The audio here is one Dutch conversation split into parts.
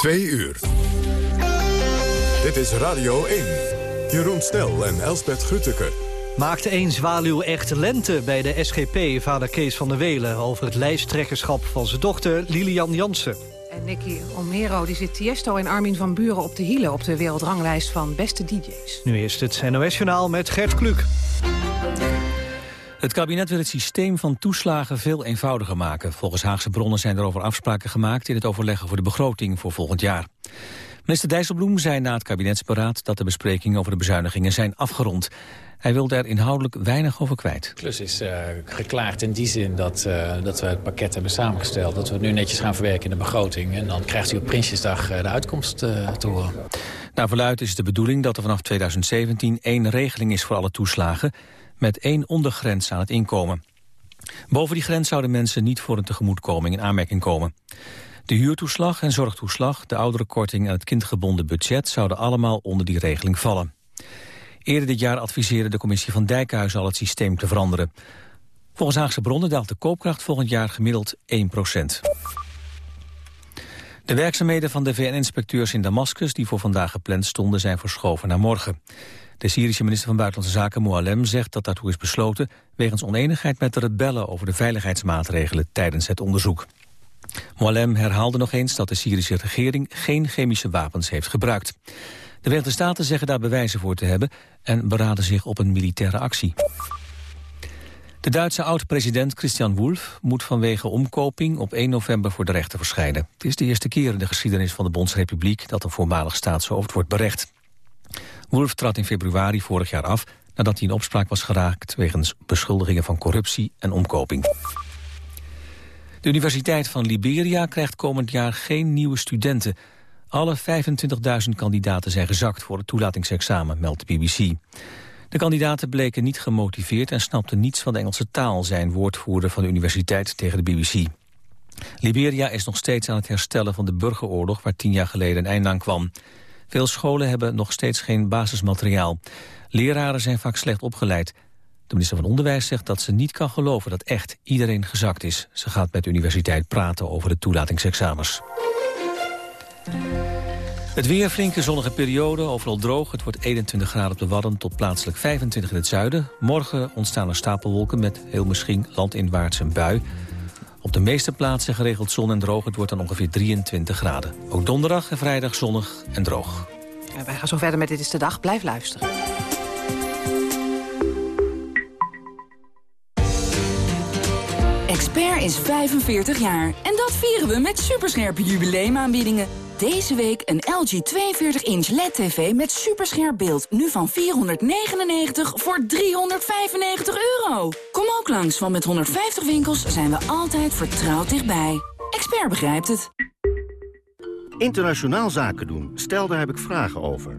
Twee uur. Dit is Radio 1. Jeroen Stel en Elsbeth Grütke. Maakt één zwaluw echt lente bij de SGP, vader Kees van der Welen... over het lijsttrekkerschap van zijn dochter Lilian Jansen. En Nicky Omero die zit Tiesto en Armin van Buren op de hielen... op de wereldranglijst van beste DJ's. Nu is het NOS-journaal met Gert Kluk. Het kabinet wil het systeem van toeslagen veel eenvoudiger maken. Volgens Haagse bronnen zijn er over afspraken gemaakt... in het overleggen voor de begroting voor volgend jaar. Minister Dijsselbloem zei na het kabinetsberaad... dat de besprekingen over de bezuinigingen zijn afgerond. Hij wil daar inhoudelijk weinig over kwijt. De klus is uh, geklaard in die zin dat, uh, dat we het pakket hebben samengesteld. Dat we het nu netjes gaan verwerken in de begroting. En dan krijgt u op Prinsjesdag uh, de uitkomst te horen. Naar verluid is het de bedoeling dat er vanaf 2017 één regeling is voor alle toeslagen... met één ondergrens aan het inkomen. Boven die grens zouden mensen niet voor een tegemoetkoming in aanmerking komen. De huurtoeslag en zorgtoeslag, de ouderenkorting en het kindgebonden budget... zouden allemaal onder die regeling vallen. Eerder dit jaar adviseerde de commissie van Dijkhuizen al het systeem te veranderen. Volgens Haagse bronnen daalt de koopkracht volgend jaar gemiddeld 1 procent. De werkzaamheden van de VN-inspecteurs in Damascus... die voor vandaag gepland stonden, zijn verschoven naar morgen. De Syrische minister van Buitenlandse Zaken Moalem zegt dat daartoe is besloten... wegens oneenigheid met de rebellen over de veiligheidsmaatregelen tijdens het onderzoek. Moalem herhaalde nog eens dat de Syrische regering geen chemische wapens heeft gebruikt. De Verenigde Staten zeggen daar bewijzen voor te hebben en beraden zich op een militaire actie. De Duitse oud-president Christian Wulff moet vanwege omkoping op 1 november voor de rechter verschijnen. Het is de eerste keer in de geschiedenis van de Bondsrepubliek dat een voormalig staatshoofd wordt berecht. Wulff trad in februari vorig jaar af nadat hij in opspraak was geraakt wegens beschuldigingen van corruptie en omkoping. De Universiteit van Liberia krijgt komend jaar geen nieuwe studenten. Alle 25.000 kandidaten zijn gezakt voor het toelatingsexamen, meldt de BBC. De kandidaten bleken niet gemotiveerd en snapten niets van de Engelse taal... zijn woordvoerder van de universiteit tegen de BBC. Liberia is nog steeds aan het herstellen van de burgeroorlog... waar tien jaar geleden een einde aan kwam. Veel scholen hebben nog steeds geen basismateriaal. Leraren zijn vaak slecht opgeleid. De minister van Onderwijs zegt dat ze niet kan geloven dat echt iedereen gezakt is. Ze gaat met de universiteit praten over de toelatingsexamens. Het weer, flinke zonnige periode, overal droog. Het wordt 21 graden op de Wadden tot plaatselijk 25 in het zuiden. Morgen ontstaan er stapelwolken met heel misschien landinwaarts een bui. Op de meeste plaatsen geregeld zon en droog. Het wordt dan ongeveer 23 graden. Ook donderdag en vrijdag zonnig en droog. En wij gaan zo verder met Dit is de Dag. Blijf luisteren. Expert is 45 jaar. En dat vieren we met superscherpe jubileumaanbiedingen. Deze week een LG 42-inch LED-TV met superscherp beeld. Nu van 499 voor 395 euro. Kom ook langs, want met 150 winkels zijn we altijd vertrouwd dichtbij. Expert begrijpt het. Internationaal zaken doen. Stel, daar heb ik vragen over.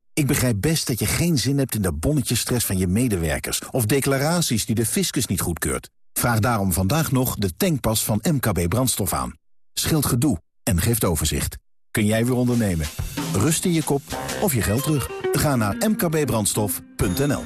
Ik begrijp best dat je geen zin hebt in de bonnetjesstress van je medewerkers... of declaraties die de fiscus niet goedkeurt. Vraag daarom vandaag nog de tankpas van MKB Brandstof aan. Scheelt gedoe en geeft overzicht. Kun jij weer ondernemen? Rust in je kop of je geld terug? Ga naar mkbbrandstof.nl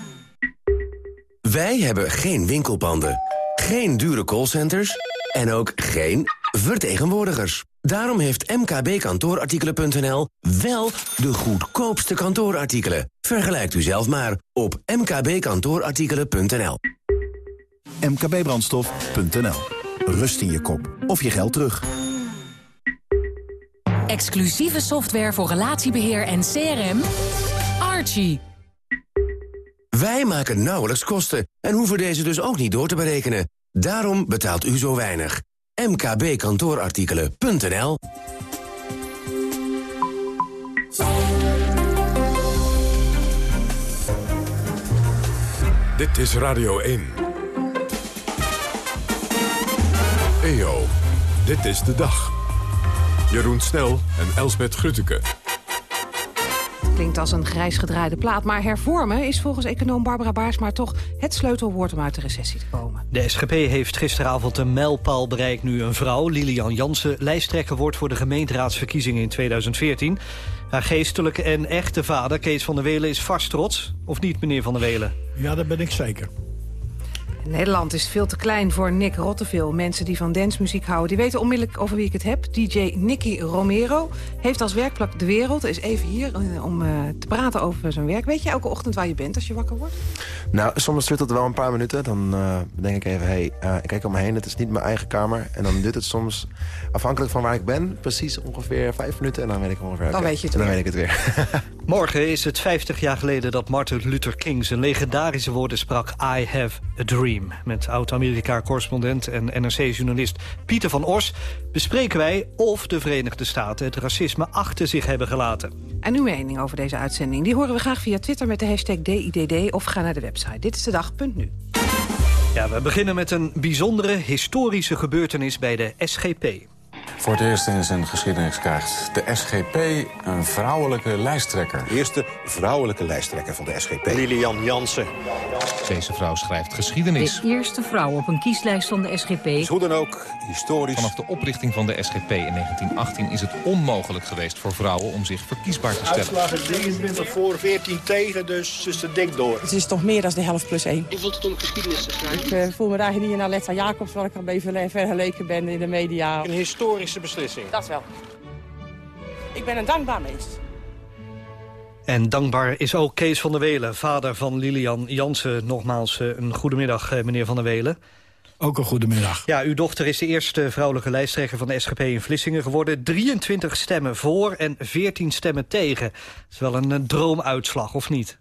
Wij hebben geen winkelpanden, geen dure callcenters en ook geen vertegenwoordigers. Daarom heeft mkbkantoorartikelen.nl wel de goedkoopste kantoorartikelen. Vergelijkt u zelf maar op mkbkantoorartikelen.nl. mkbbrandstof.nl. Rust in je kop of je geld terug. Exclusieve software voor relatiebeheer en CRM. Archie. Wij maken nauwelijks kosten en hoeven deze dus ook niet door te berekenen. Daarom betaalt u zo weinig mkbkantoorartikelen.nl Dit is Radio 1. EO, dit is de dag. Jeroen Snel en Elsbet Grutteke. Klinkt als een grijs gedraaide plaat, maar hervormen is volgens econoom Barbara Baarsma toch het sleutelwoord om uit de recessie te komen. De SGP heeft gisteravond een mijlpaal bereikt nu een vrouw, Lilian Jansen, lijsttrekker wordt voor de gemeenteraadsverkiezingen in 2014. Haar geestelijke en echte vader, Kees van der Welen, is vast trots. Of niet, meneer van der Welen? Ja, dat ben ik zeker. Nederland is veel te klein voor Nick Rotteveel. Mensen die van dancemuziek houden, die weten onmiddellijk over wie ik het heb. DJ Nicky Romero heeft als werkplek De Wereld. Is even hier eh, om uh, te praten over zijn werk. Weet je elke ochtend waar je bent als je wakker wordt? Nou, soms duurt het wel een paar minuten. Dan uh, denk ik even, hé, hey, ik kijk om me heen. Het is niet mijn eigen kamer. En dan duurt het soms, afhankelijk van waar ik ben... precies ongeveer vijf minuten. En dan weet ik ongeveer... Dan weet je het en dan weer. weet ik het weer. Morgen is het 50 jaar geleden dat Martin Luther King zijn legendarische woorden sprak... I have a dream. Met oud-Amerika-correspondent en NRC-journalist Pieter van Os... bespreken wij of de Verenigde Staten het racisme achter zich hebben gelaten. En uw mening over deze uitzending die horen we graag via Twitter met de hashtag DIDD... of ga naar de website. Dit is de dag.nu. Ja, we beginnen met een bijzondere historische gebeurtenis bij de SGP. Voor het eerst in zijn geschiedenis krijgt de SGP een vrouwelijke lijsttrekker. De eerste vrouwelijke lijsttrekker van de SGP. Lilian Jansen. Deze vrouw schrijft geschiedenis. De eerste vrouw op een kieslijst van de SGP. Dus hoe dan ook, historisch. Vanaf de oprichting van de SGP in 1918 is het onmogelijk geweest voor vrouwen om zich verkiesbaar te stellen. Uitslagen 23 voor, 14 tegen, dus is het dik door. Het is toch meer dan de helft plus één. Je voelt het om geschiedenis te schrijven? Ik uh, voel me daar niet naar Letta Jacobs, waar ik al even vergeleken ben in de media. Een beslissing. Dat wel. Ik ben een dankbaar mens. En dankbaar is ook Kees van der Welen, vader van Lilian Jansen. Nogmaals uh, een goedemiddag, uh, meneer van der Welen. Ook een goedemiddag. Ja, uw dochter is de eerste vrouwelijke lijsttrekker van de SGP in Vlissingen geworden. 23 stemmen voor en 14 stemmen tegen. Dat is wel een, een droomuitslag, of niet?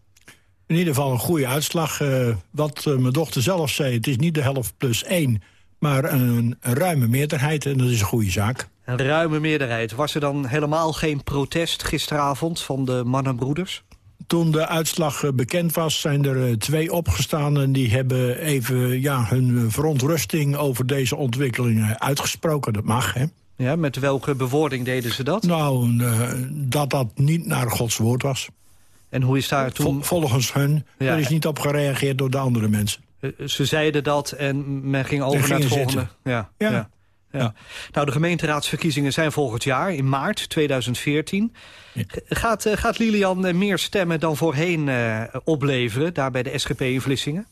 In ieder geval een goede uitslag. Uh, wat mijn dochter zelf zei, het is niet de helft plus één... maar een, een ruime meerderheid en dat is een goede zaak. Een ruime meerderheid. Was er dan helemaal geen protest gisteravond van de mannenbroeders? Toen de uitslag bekend was, zijn er twee opgestaan... en die hebben even ja, hun verontrusting over deze ontwikkelingen uitgesproken. Dat mag, hè? Ja, met welke bewoording deden ze dat? Nou, uh, dat dat niet naar Gods woord was. En hoe is daar toen... Vol, volgens hun, ja. er is niet op gereageerd door de andere mensen. Uh, ze zeiden dat en men ging over naar het volgende. Ja, ja. ja. Ja. Nou, de gemeenteraadsverkiezingen zijn volgend jaar, in maart 2014. Ja. Gaat, uh, gaat Lilian uh, meer stemmen dan voorheen uh, opleveren, daar bij de SGP in Vlissingen?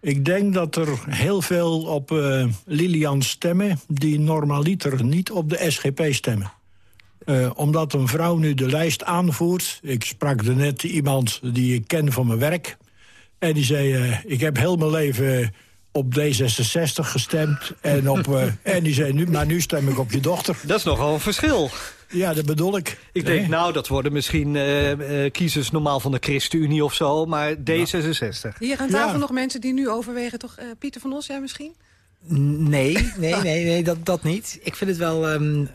Ik denk dat er heel veel op Lilian stemmen... die normaliter niet op de SGP stemmen. omdat een vrouw nu de lijst aanvoert... ik sprak er net iemand die ik ken van mijn werk... en die zei, ik heb heel mijn leven op D66 gestemd. En, op, uh, en die zei, nu, maar nu stem ik op je dochter. Dat is nogal een verschil. Ja, dat bedoel ik. Ik denk, nou, dat worden misschien uh, uh, kiezers normaal van de ChristenUnie of zo, maar D66. Hier aan tafel ja. nog mensen die nu overwegen, toch? Pieter van Os, jij misschien? Nee, nee, nee, nee dat, dat niet. Ik vind het wel... Um,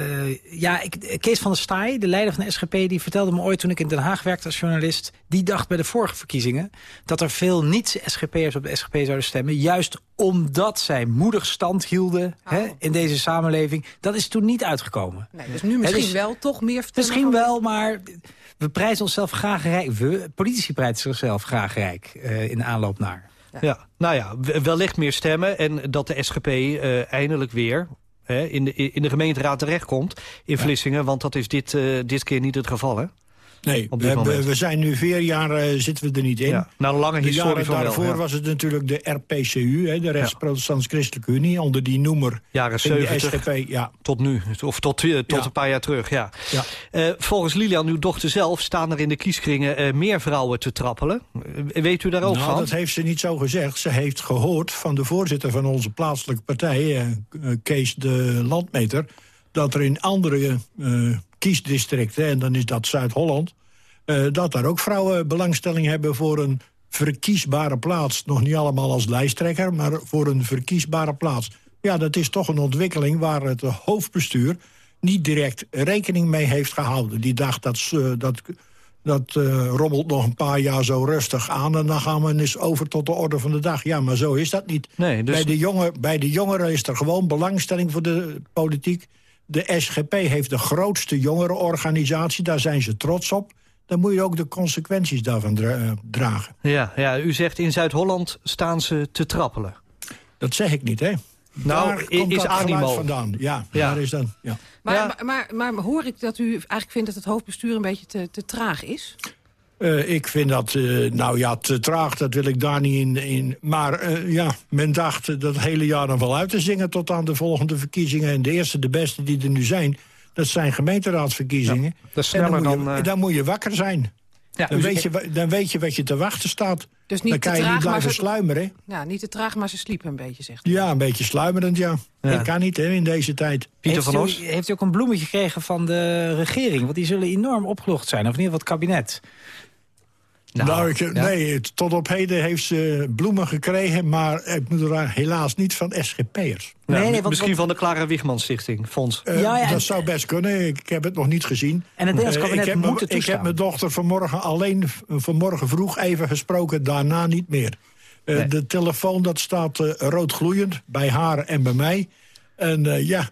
uh, ja, ik, Kees van der Staaij, de leider van de SGP... die vertelde me ooit toen ik in Den Haag werkte als journalist... die dacht bij de vorige verkiezingen... dat er veel niet-SGP'ers op de SGP zouden stemmen... juist omdat zij moedig stand hielden oh. hè, in deze samenleving. Dat is toen niet uitgekomen. Nee, dus nu misschien dus, wel toch meer... Misschien wel, maar we prijzen onszelf graag rijk. We, politici prijzen zichzelf graag rijk uh, in de aanloop naar. Ja. ja, nou ja, wellicht meer stemmen en dat de SGP uh, eindelijk weer in de, in de gemeenteraad terechtkomt in Vlissingen. Want dat is dit, uh, dit keer niet het geval, hè? Nee, we, we, zijn nu vier jaar uh, zitten we er niet in. Ja, na een lange historie de van daarvoor wel, ja. was het natuurlijk de RPCU, hè, de Rechtsprotestants-Christelijke Unie, onder die noemer. Jaren 70 de SGP, ja. tot nu, of tot, uh, tot een paar jaar terug, ja. Uh, volgens Lilian, uw dochter zelf, staan er in de kieskringen meer vrouwen te trappelen. weet u daar ook nou, van? dat heeft ze niet zo gezegd. Ze heeft gehoord van de voorzitter van onze plaatselijke partij, Kees de Landmeter, dat er in andere kiesdistricten, en dan is dat Zuid-Holland... Uh, dat daar ook vrouwen belangstelling hebben voor een verkiesbare plaats. Nog niet allemaal als lijsttrekker, maar voor een verkiesbare plaats. Ja, dat is toch een ontwikkeling waar het hoofdbestuur niet direct rekening mee heeft gehouden. Die dacht dat, uh, dat, dat uh, rommelt nog een paar jaar zo rustig aan... en dan gaan we eens over tot de orde van de dag. Ja, maar zo is dat niet. Nee, dus... bij, de jongen, bij de jongeren is er gewoon belangstelling voor de politiek. De SGP heeft de grootste jongerenorganisatie, daar zijn ze trots op. Dan moet je ook de consequenties daarvan dra eh, dragen. Ja, ja, u zegt in Zuid-Holland staan ze te trappelen. Dat zeg ik niet, hè? Nou, daar komt is dat geluid animo. vandaan. Ja, Ja. daar is dan. Ja. Maar, maar, maar, maar hoor ik dat u eigenlijk vindt dat het hoofdbestuur een beetje te, te traag is? Eh, ik vind dat, eh, nou ja, te traag, dat wil ik daar niet in. in. Maar eh, ja, men dacht dat hele jaar nog wel uit te zingen... tot aan de volgende verkiezingen. En de eerste, de beste die er nu zijn, dat zijn gemeenteraadsverkiezingen. dat is En dan, sneller moet je, dan, eh, dan moet je wakker zijn. Ja, dan, dus weet je, dan weet je wat je te wachten staat. Dus niet dan te kan je traag, niet maar blijven ze- sluimeren. Ja, niet te traag, maar ze sliepen een beetje, zegt u. Ja, een beetje sluimerend, ja. Ja. Dat kan niet, hè, in deze tijd. heeft u, Heeft u ook een bloemetje gekregen van de regering? Want die zullen enorm opgelucht zijn. Of in ieder geval het kabinet. Nou, ik, nee, tot op heden heeft ze bloemen gekregen... maar ik moet er helaas niet van SGP'ers. Ja, misschien van de Clara Wiegman Stichting, Fonds. Eh, dat zou best kunnen. Ik heb het nog niet gezien. En het Nederlands Eh, kabinet ik heb moet het Ik heb mijn dochter vanmorgen alleen vanmorgen vroeg even gesproken. Daarna niet meer. Eh, Nee. De telefoon dat staat rood gloeiend bij haar en bij mij. En eh, ja,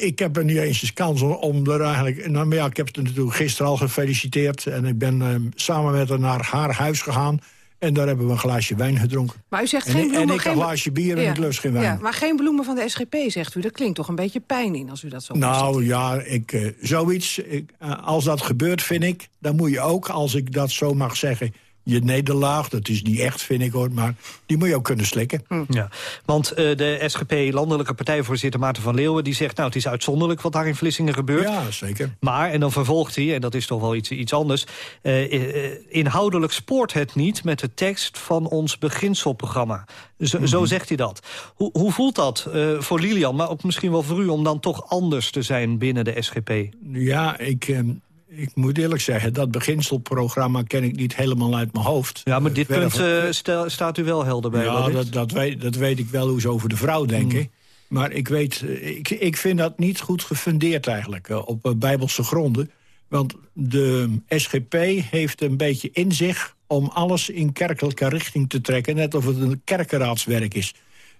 ik heb er niet eens eens kans om, er eigenlijk... Nou, maar ja, ik heb het natuurlijk gisteren al gefeliciteerd. En ik ben eh, samen met haar naar haar huis gegaan. En daar hebben we een glaasje wijn gedronken. Maar u zegt en, geen bloemen... En ik geen een glaasje bier en Ja. ik lust geen wijn. Ja, maar geen bloemen van de SGP, zegt u. Dat klinkt toch een beetje pijn in als u dat zo Nou ja, ik, eh, zoiets, ik, eh, als dat gebeurt, vind ik... dan moet je ook, als ik dat zo mag zeggen... je nederlaag, dat is niet echt, vind ik hoor... maar die moet je ook kunnen slikken. Ja, want eh, de SGP, landelijke partijvoorzitter Maarten van Leeuwen... die zegt, nou, het is uitzonderlijk wat daar in Vlissingen gebeurt. Ja, zeker. Maar, en dan vervolgt hij, en dat is toch wel iets, iets anders... eh, eh, inhoudelijk spoort het niet met de tekst van ons beginselprogramma. Zo, zo zegt hij dat. Hoe, hoe voelt dat eh, voor Lilian, maar ook misschien wel voor u... om dan toch anders te zijn binnen de SGP? Ja, ik, eh, ik moet eerlijk zeggen... dat beginselprogramma ken ik niet helemaal uit mijn hoofd. Ja, maar dit Verder punt eh, stel- staat u wel helder bij. Ja, dat, dat, weet, dat weet ik wel hoe ze over de vrouw denken. Hmm. Maar ik, weet, eh, ik, ik vind dat niet goed gefundeerd eigenlijk, eh, op eh, bijbelse gronden. Want de SGP heeft een beetje in zich om alles in kerkelijke richting te trekken... net of het een kerkenraadswerk is.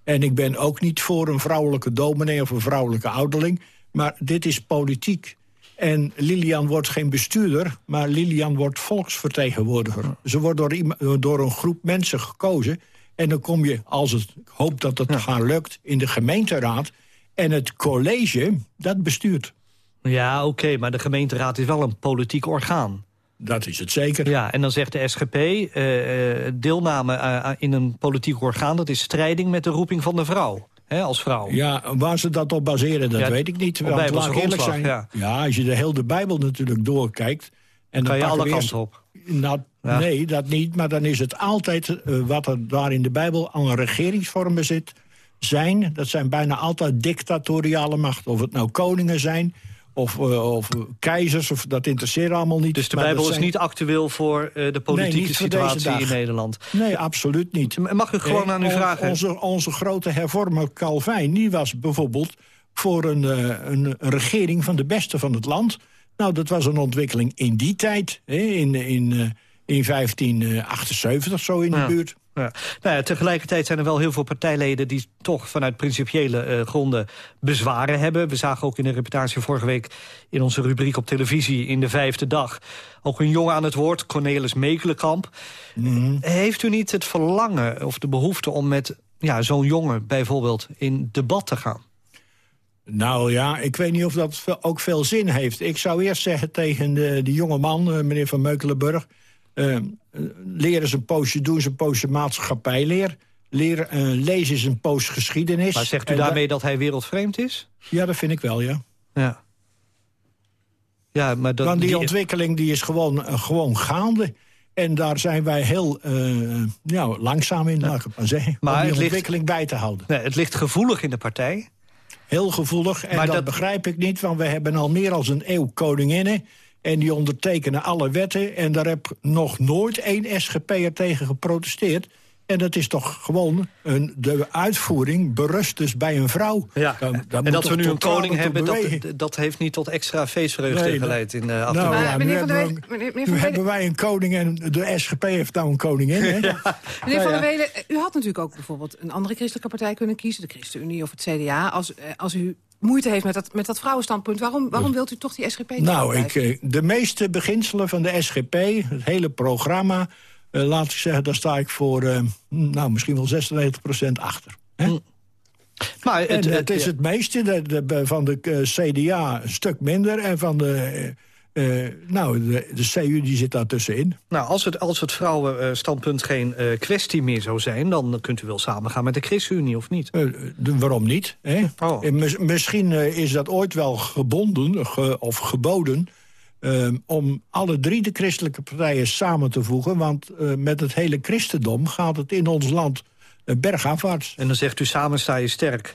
En ik ben ook niet voor een vrouwelijke dominee of een vrouwelijke ouderling... maar dit is politiek. En Lilian wordt geen bestuurder, maar Lilian wordt volksvertegenwoordiger. Ze wordt door, iema- door een groep mensen gekozen. En dan kom je, als het, ik hoop dat het haar lukt, in de gemeenteraad. En het college, dat bestuurt. Ja, oké, maar de gemeenteraad is wel een politiek orgaan. Dat is het zeker. Ja, en dan zegt de SGP, eh, eh, deelname eh, in een politiek orgaan... dat is strijding met de roeping van de vrouw, hè, als vrouw. Ja, waar ze dat op baseren, dat Ja, weet ik niet. Want Bijbelse laat grondslag, zijn. ja. Ja. als je de hele Bijbel natuurlijk doorkijkt... En Kan je pakken alle eerst- kanten op. Nou, Ja. Nee, dat niet. Maar dan is het altijd eh, wat er daar in de Bijbel aan regeringsvormen zit... zijn, dat zijn bijna altijd dictatoriale machten. Of het nou koningen zijn, of, eh, of keizers, of, dat interesseert allemaal niet. Dus de Bijbel is niet actueel voor eh, de politieke situatie in. Nederland. Nee, absoluut niet. Mag ik gewoon aan u vragen? Onze, onze grote hervormer Calvijn, die was bijvoorbeeld voor een, eh, een, een regering van de beste van het land. Nou, dat was een ontwikkeling in die tijd, hè, in, in, in 1578, zo in de Ja. buurt. Ja. Nou ja, tegelijkertijd zijn er wel heel veel partijleden... die toch vanuit principiële eh, gronden bezwaren hebben. We zagen ook in de reportage vorige week... in onze rubriek op televisie in de vijfde dag... ook een jongen aan het woord, Cornelis Mekelenkamp. Mhm. Heeft u niet het verlangen of de behoefte om met ja, zo'n jongen... bijvoorbeeld in debat te gaan? Nou ja, ik weet niet of dat ook veel zin heeft. Ik zou eerst zeggen tegen de, die jonge man, eh, meneer Van Meukelenburg... eh, eh, leer eens een poosje, doen eens een poosje maatschappijleer. Leer, eh, lees eens een poos geschiedenis. Maar zegt u En daarmee dat hij wereldvreemd is? Ja, dat vind ik wel, ja. Ja. Ja, maar dat, Want die, die- ontwikkeling die is gewoon, eh, gewoon gaande. En daar zijn wij heel eh, ja, langzaam in, maar zeggen. Maar om die ligt- ontwikkeling bij te houden. Nee, het ligt gevoelig in de partij. Heel gevoelig. En dat, dat- begrijp ik niet, want we hebben al meer dan een eeuw koninginnen. En die ondertekenen alle wetten. En daar heb nog nooit één SGP'er tegen geprotesteerd. En dat is toch gewoon een, de uitvoering berust dus bij een vrouw. Ja, Dan- dan en dat we nu een koning hebben, dat, dat heeft niet tot extra feestvreugde Nee, geleid in de Nou ja, nu, meneer Van der hebben, we, Welen- meneer- meneer nu hebben wij een koning en de SGP heeft nou een koningin. Hè? Meneer Van der Welen, u had natuurlijk ook bijvoorbeeld een andere christelijke partij kunnen kiezen... de ChristenUnie of het CDA. Als, eh, als u moeite heeft met dat, met dat vrouwenstandpunt. Waarom, waarom wilt u toch die SGP? Nou, ik, eh, de meeste beginselen van de SGP, het hele programma... Uh, laat ik zeggen, daar sta ik voor uh, nou, misschien wel 96% achter. Hè? Mm. Maar het, en het is het meeste de, de, van de CDA een stuk minder... en van de uh, nou, de, de, CU die zit daar tussenin. Nou, als het, als het vrouwenstandpunt geen uh, kwestie meer zou zijn... dan kunt u wel samengaan met de ChristenUnie, of niet? Uh, waarom niet? Hè? Oh. misschien is dat ooit wel gebonden ge, of geboden... om alle drie de christelijke partijen samen te voegen. Want met het hele christendom gaat het in ons land bergafwaarts. En dan zegt u samen sta je sterk.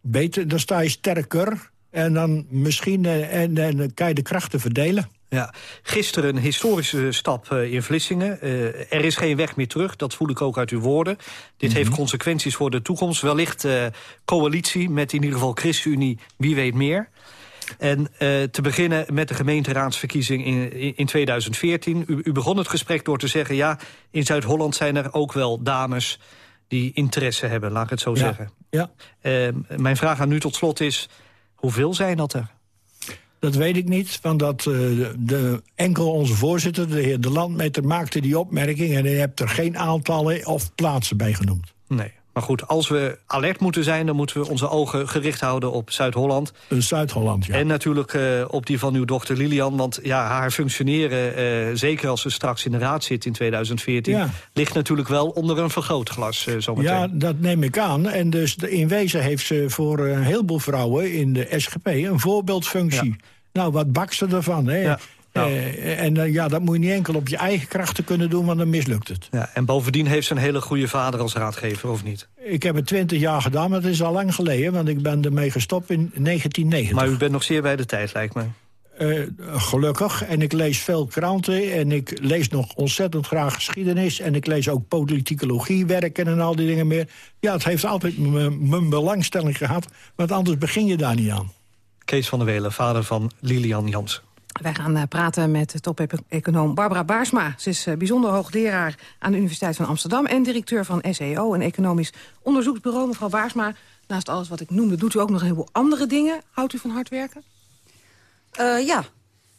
Beter, dan sta je sterker... En dan misschien uh, en, en, kan je de krachten verdelen. Ja, gisteren een historische stap uh, in Vlissingen. Uh, er is geen weg meer terug, dat voel ik ook uit uw woorden. Dit heeft mhm. consequenties voor de toekomst. Wellicht coalitie met in ieder geval ChristenUnie, wie weet meer. En te beginnen met de gemeenteraadsverkiezing in, in 2014. U, u, begon het gesprek door te zeggen... ja, in Zuid-Holland zijn er ook wel dames die interesse hebben, laat ik het zo zeggen. Ja. mijn vraag aan u tot slot is... Hoeveel zijn dat er? Dat weet ik niet, want dat, uh, de, enkel onze voorzitter, de heer De Landmeter, maakte die opmerking... en hij hebt er geen aantallen of plaatsen bij genoemd. Nee. Maar goed, als we alert moeten zijn... dan moeten we onze ogen gericht houden op Zuid-Holland. Zuid-Holland, ja. En natuurlijk uh, op die van uw dochter Lilian. Want ja, haar functioneren, uh, zeker als ze straks in de raad zit in 2014... Ja. ligt natuurlijk wel onder een vergrootglas uh, zometeen. Ja, dat neem ik aan. En dus in wezen heeft ze voor een heleboel vrouwen in de SGP... een voorbeeldfunctie. Ja. Nou, wat bak ze ervan, hè? Ja. Nou. Uh, en uh, ja, dat moet je niet enkel op je eigen krachten kunnen doen, want dan mislukt het. Ja, en bovendien heeft ze een hele goede vader als raadgever, of niet? Ik heb het twintig jaar gedaan, maar het is al lang geleden... want ik ben ermee gestopt in 1990. Maar u bent nog zeer bij de tijd, lijkt me. Uh, gelukkig. En ik lees veel kranten en ik lees nog ontzettend graag geschiedenis... en ik lees ook politicologie werken en al die dingen meer. Ja, het heeft altijd mijn belangstelling gehad, want anders begin je daar niet aan. Kees van der Welen, vader van Lilian Jansen. Wij gaan uh, praten met top-econoom Barbara Baarsma. Ze is uh, bijzonder hoogleraar aan de Universiteit van Amsterdam... en directeur van SEO, een economisch onderzoeksbureau. Mevrouw Baarsma, naast alles wat ik noemde... doet u ook nog een heleboel andere dingen. Houdt u van hard werken? Uh, ja.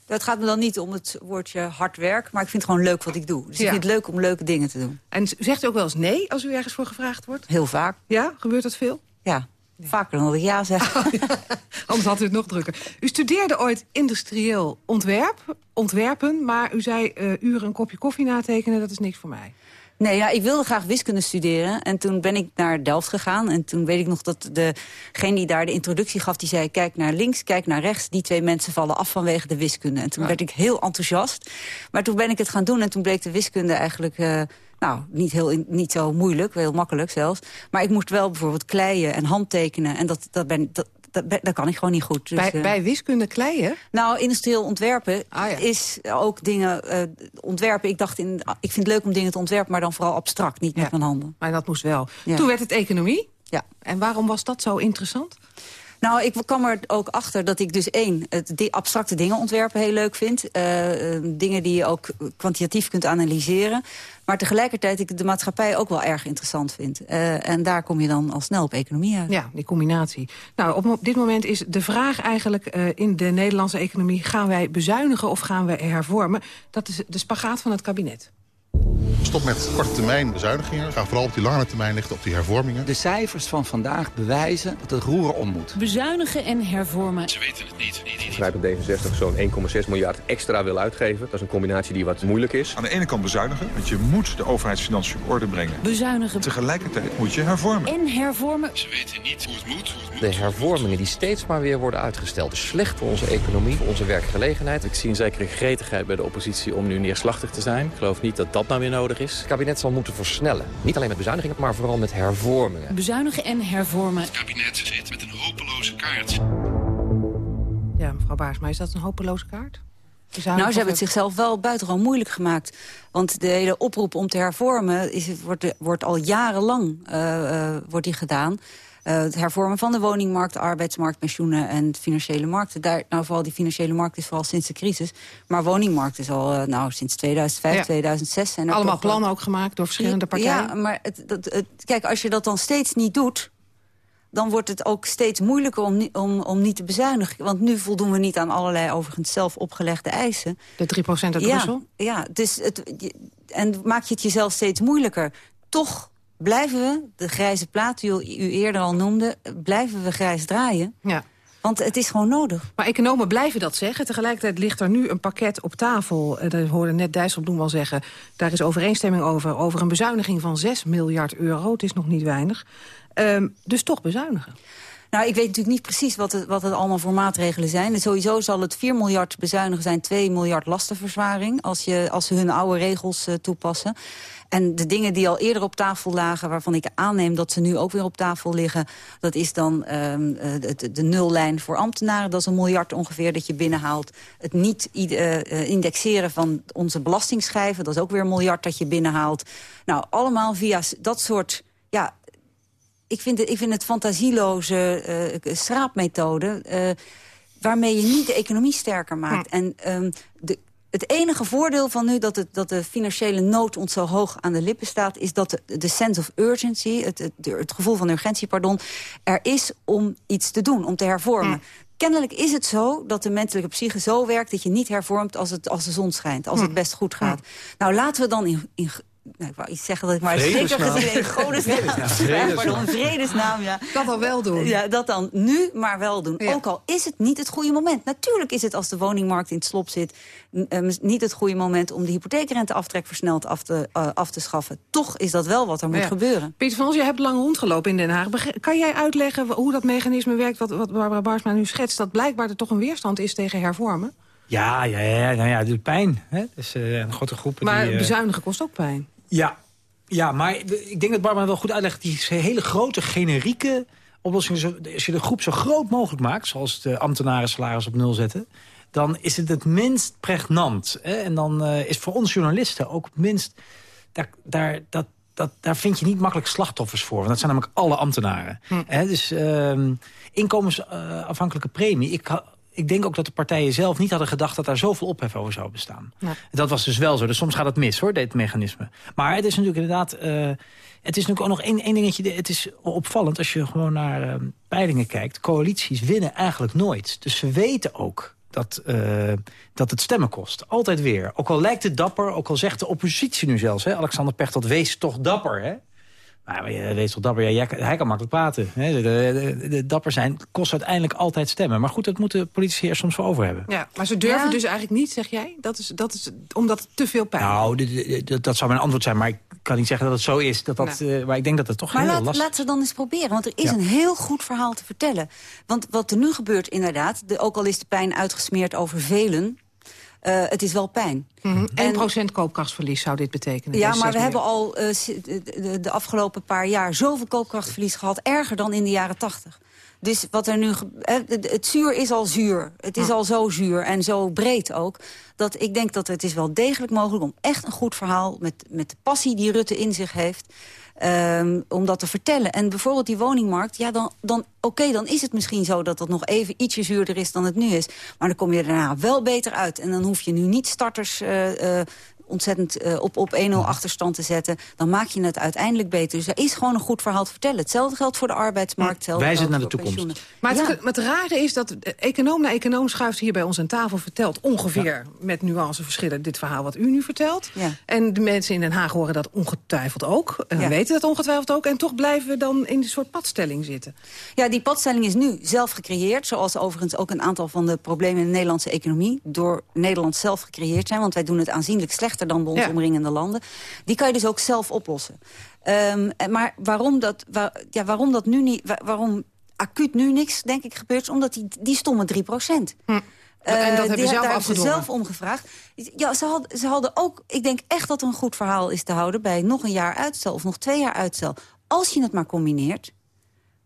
Het gaat me dan niet om het woordje hard werk... maar ik vind het gewoon leuk wat ik doe. Dus ja. ik vind het leuk om leuke dingen te doen. En zegt u ook wel eens nee als u ergens voor gevraagd wordt? Heel vaak. Ja? Gebeurt dat veel? Ja. Vaker dan dat ik ja zeg. Oh, Anders had u het nog drukker. U studeerde ooit industrieel ontwerp, ontwerpen... maar u zei uh, uren een kopje koffie natekenen, dat is niks voor mij. Nee, ja, ik wilde graag wiskunde studeren. En toen ben ik naar Delft gegaan. En toen weet ik nog dat degene die daar de introductie gaf... die zei, kijk naar links, kijk naar rechts. Die twee mensen vallen af vanwege de wiskunde. En toen werd ik heel enthousiast. Maar toen ben ik het gaan doen en toen bleek de wiskunde eigenlijk... Uh, nou, niet, heel, niet zo moeilijk, heel makkelijk zelfs. Maar ik moest wel bijvoorbeeld kleien en handtekenen. En dat, dat, ben, dat, dat, dat, kan ik gewoon niet goed. Dus, bij, uh, bij, wiskunde kleien? Nou, industrieel ontwerpen ah, ja. is ook dingen uh, ontwerpen. Ik dacht, in, ik vind het leuk om dingen te ontwerpen, maar dan vooral abstract, niet ja. met mijn handen. Maar dat moest wel. Ja. Toen werd het economie. Ja. En waarom was dat zo interessant? Nou, ik kwam er ook achter dat ik dus één, het abstracte dingen ontwerpen heel leuk vind. Uh, dingen die je ook kwantitatief kunt analyseren. Maar tegelijkertijd ik de maatschappij ook wel erg interessant vind. Uh, en daar kom je dan al snel op economie uit. Ja, die combinatie. Nou, op, dit moment is de vraag eigenlijk in de Nederlandse economie... gaan wij bezuinigen of gaan we hervormen? Dat is de spagaat van het kabinet. Stop met korte termijn bezuinigingen. Ga vooral op die lange termijn richten op die hervormingen. De cijfers van vandaag bewijzen dat het roeren om moet. Bezuinigen en hervormen. Ze weten het niet. niet, niet. Begrijp dat D66 zo'n 1,6 miljard extra wil uitgeven. Dat is een combinatie die wat moeilijk is. Aan de ene kant bezuinigen, want je moet de overheidsfinanciën op orde brengen. Bezuinigen. Tegelijkertijd moet je hervormen. En hervormen. Ze weten niet hoe het moet. Hoe het moet. De hervormingen die steeds maar weer worden uitgesteld. is slecht voor onze economie, voor onze werkgelegenheid. Ik zie een zekere gretigheid bij de oppositie om nu neerslachtig te zijn. Ik geloof niet dat dat nou weer nodig is. Het kabinet zal moeten versnellen. Niet alleen met bezuinigingen, maar vooral met hervormingen. Bezuinigen en hervormen. Het kabinet zit met een hopeloze kaart. Ja, mevrouw Baarsma, is dat een hopeloze kaart? Nou, ze hebben het zichzelf wel buitengewoon moeilijk gemaakt. Want de hele oproep om te hervormen is, wordt, wordt al jarenlang uh, uh, wordt die gedaan. Uh, het hervormen van de woningmarkt, arbeidsmarkt, pensioenen en financiële markten. Daar, nou, vooral die financiële markt is vooral sinds de crisis. Maar woningmarkt is al uh, nou, sinds 2005, ja. 2006. En Allemaal plannen ook gemaakt door verschillende partijen. Ja, maar het, het, kijk, als je dat dan steeds niet doet dan wordt het ook steeds moeilijker om, om, om niet te bezuinigen. Want nu voldoen we niet aan allerlei overigens zelf opgelegde eisen. De 3% uit ja, Brussel? Ja, dus het, en maak je het jezelf steeds moeilijker. Toch blijven we, de grijze plaat die u, u eerder al noemde... blijven we grijs draaien. Ja. Want het is gewoon nodig. Maar economen blijven dat zeggen. Tegelijkertijd ligt er nu een pakket op tafel. Eh, Dat hoorde net Dijsselbloem wel zeggen. Daar is overeenstemming over. Over een bezuiniging van 6 miljard euro. Het is nog niet weinig. Ehm, dus toch bezuinigen. Nou, ik weet natuurlijk niet precies wat het, wat het allemaal voor maatregelen zijn. En sowieso zal het 4 miljard bezuinigen zijn, 2 miljard lastenverzwaring... als, je, als ze hun oude regels eh, toepassen. En de dingen die al eerder op tafel lagen... waarvan ik aanneem dat ze nu ook weer op tafel liggen... dat is dan ehm, eh, de, de, de nullijn voor ambtenaren. Dat is een miljard ongeveer dat je binnenhaalt. Het niet eh, eh, indexeren van onze belastingschijven... dat is ook weer een miljard dat je binnenhaalt. Nou, allemaal via dat soort... Ja, ik vind het, ik vind het fantasieloze eh schraapmethode... waarmee je niet de economie sterker maakt. En ehm, de, het enige voordeel van nu dat, het, dat de financiële nood ons zo hoog aan de lippen staat... is dat de, de sense of urgency, het, het, het gevoel van urgentie, pardon... er is om iets te doen, om te hervormen. Kennelijk is het zo dat de menselijke psyche zo werkt... dat je niet hervormt als, het, als de zon schijnt, als het best goed gaat. Nou, laten we dan in... in nou, ik wou iets zeggen dat ik maar Vredesnaam. zeker gezien in godesnaam... Vredesnaam. Ja, pardon, vredesnaam, ja. Dat dan wel doen. Ja, dat dan nu maar wel doen. Ook al is het niet het goede moment. Natuurlijk is het als de woningmarkt in het slop zit... eh, mis- niet het goede moment om de hypotheekrenteaftrek versneld af te, eh, af te schaffen. Toch is dat wel wat er moet Ja. gebeuren. Pieter van Os, jij hebt lang rondgelopen in Den Haag. Beg- Kan jij uitleggen hoe dat mechanisme werkt... wat, wat Barbara Barsma nu schetst... dat blijkbaar er toch een weerstand is tegen hervormen? Ja, ja, ja, nou ja, het doet pijn. Hè? Dus eh, een grote groep Maar die... eh, bezuinigen kost ook pijn. Ja, ja maar ik denk dat Barbara wel goed uitlegt... die hele grote, generieke oplossingen... als je de groep zo groot mogelijk maakt... zoals de ambtenaren salaris op nul zetten... dan is het het minst pregnant. Hè? En dan eh, is voor ons journalisten ook het minst... Daar, daar, dat, dat, daar vind je niet makkelijk slachtoffers voor. Want dat zijn namelijk alle ambtenaren. Hè? Dus ehm, inkomensafhankelijke premie... Ik, ik denk ook dat de partijen zelf niet hadden gedacht... dat daar zoveel ophef over zou bestaan. Dat was dus wel zo. Dus soms gaat het mis, hoor, dit mechanisme. Maar het is natuurlijk inderdaad... eh, het is natuurlijk ook nog één, één dingetje. Het is opvallend als je gewoon naar eh, peilingen kijkt. Coalities winnen eigenlijk nooit. Dus ze weten ook dat, eh, dat het stemmen kost. Altijd weer. Ook al lijkt het dapper, ook al zegt de oppositie nu zelfs... Hè, Alexander Pechtold, wees toch dapper, hè? Maar, weet toch dapper, ja, jij- hij kan makkelijk praten. Hè? De, de- de- de dapper zijn kost uiteindelijk altijd stemmen. Maar goed, dat moeten politici er soms voor over hebben. Ja, maar ze durven Ja. dus eigenlijk niet, zeg jij? Dat is, dat is omdat het te veel pijn Nou, dat zou mijn antwoord zijn. Maar ik kan niet zeggen dat het zo is. Dat dat, eh, maar ik denk dat het toch Maar heel laat, lastig laat ze dan eens proberen, want er is Ja. een heel goed verhaal te vertellen. Want wat er nu gebeurt inderdaad, de, ook al is de pijn uitgesmeerd over velen... eh, het is wel pijn. Mhm. 1% koopkrachtsverlies zou dit betekenen. Ja, maar we hebben al eh, de, de, afgelopen paar jaar zoveel koopkrachtverlies gehad. Erger dan in de jaren tachtig. Dus wat er nu... het zuur is al zuur. Het is al zo zuur en zo breed ook. Dat ik denk dat het is wel degelijk mogelijk om echt een goed verhaal... met, met de passie die Rutte in zich heeft... ehm, om dat te vertellen. En bijvoorbeeld die woningmarkt, ja, dan, dan, oké, dan is het misschien zo... dat dat nog even ietsje zuurder is dan het nu is. Maar dan kom je daarna wel beter uit. En dan hoef je nu niet starters... eh, eh, ontzettend eh, op, op 1-0 achterstand te zetten... dan maak je het uiteindelijk beter. Dus er is gewoon een goed verhaal te vertellen. Hetzelfde geldt voor de arbeidsmarkt. Wijzend geldt naar de toekomst. pensioenen. Maar het, Ja. rare is dat eh, econoom na econoom schuift hier bij ons aan tafel vertelt... ongeveer met nuanceverschillen dit verhaal wat u nu vertelt. Ja. En de mensen in Den Haag horen dat ongetwijfeld ook. En Ja. weten dat ongetwijfeld ook. En toch blijven we dan in een soort padstelling zitten. Ja, die padstelling is nu zelf gecreëerd. Zoals overigens ook een aantal van de problemen in de Nederlandse economie... door Nederland zelf gecreëerd zijn. Want wij doen het aanzienlijk slechter dan bij ons Ja. omringende landen. Die kan je dus ook zelf oplossen. Ehm, maar waarom dat, waar- ja, waarom dat nu niet... wa- waarom acuut nu niks, denk ik, gebeurt... is omdat die, die stomme 3 procent... Hm. En dat Eh, hebben zelf daar hebben ze zelf om gevraagd. Ja, ze hadden, ze hadden ook... Ik denk echt dat er een goed verhaal is te houden... bij nog een jaar uitstel of nog twee jaar uitstel. Als je het maar combineert...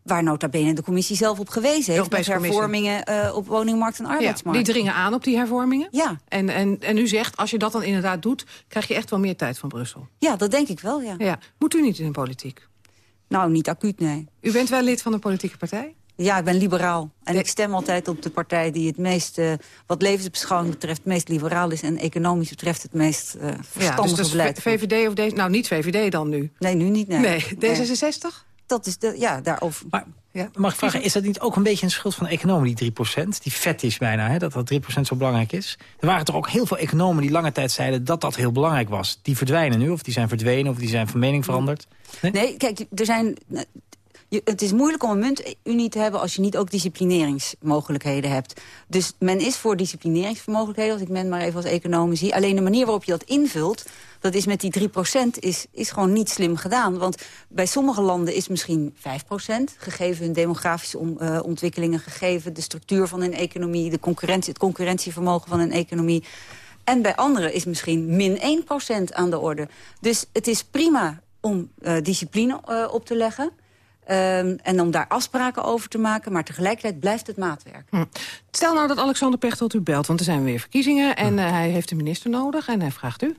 waar nota bene de commissie zelf op gewezen heeft... met hervormingen eh, op woningmarkt en Ja, arbeidsmarkt. die dringen aan op die hervormingen. Ja. En, en, en u zegt, als je dat dan inderdaad doet... krijg je echt wel meer tijd van Brussel. Ja, dat denk ik wel, ja. Ja. Moet u niet in de politiek? Nou, niet acuut, nee. U bent wel lid van een politieke partij? Ja, ik ben liberaal. En ik stem altijd op de partij die het meest, eh, wat levensbeschouwing betreft, het meest liberaal is. En economisch betreft het meest eh Ja, verstandige dus beleid. V- VVD of deze... Nou, niet VVD dan nu. Nee, nu niet, nee. Nee, D66? Dat is de, ja, daarover... Maar, Mag ik vragen, is dat niet ook een beetje een schuld van de economen, die 3%? Die vet is bijna, hè, dat dat 3% zo belangrijk is. Er waren toch ook heel veel economen die lange tijd zeiden dat dat heel belangrijk was. Die verdwijnen nu, of die zijn verdwenen, of die zijn van mening veranderd. Nee, nee kijk, er zijn je, het is moeilijk om een muntunie te hebben... als je niet ook disciplineringsmogelijkheden hebt. Dus men is voor disciplineringsmogelijkheden... als ik men maar even als econoom zie. Alleen de manier waarop je dat invult... dat is met die 3% is, is gewoon niet slim gedaan. Want bij sommige landen is misschien 5%... gegeven hun demografische uh, ontwikkelingen... gegeven de structuur van hun economie... De concurrentie, het concurrentievermogen van hun economie... En bij anderen is misschien min 1% aan de orde. Dus het is prima om uh, discipline uh, op te leggen. Um, en om daar afspraken over te maken, maar tegelijkertijd blijft het maatwerk. Hm. Stel nou dat Alexander Pechtold u belt, want er zijn weer verkiezingen... en uh, hij heeft een minister nodig en hij vraagt u.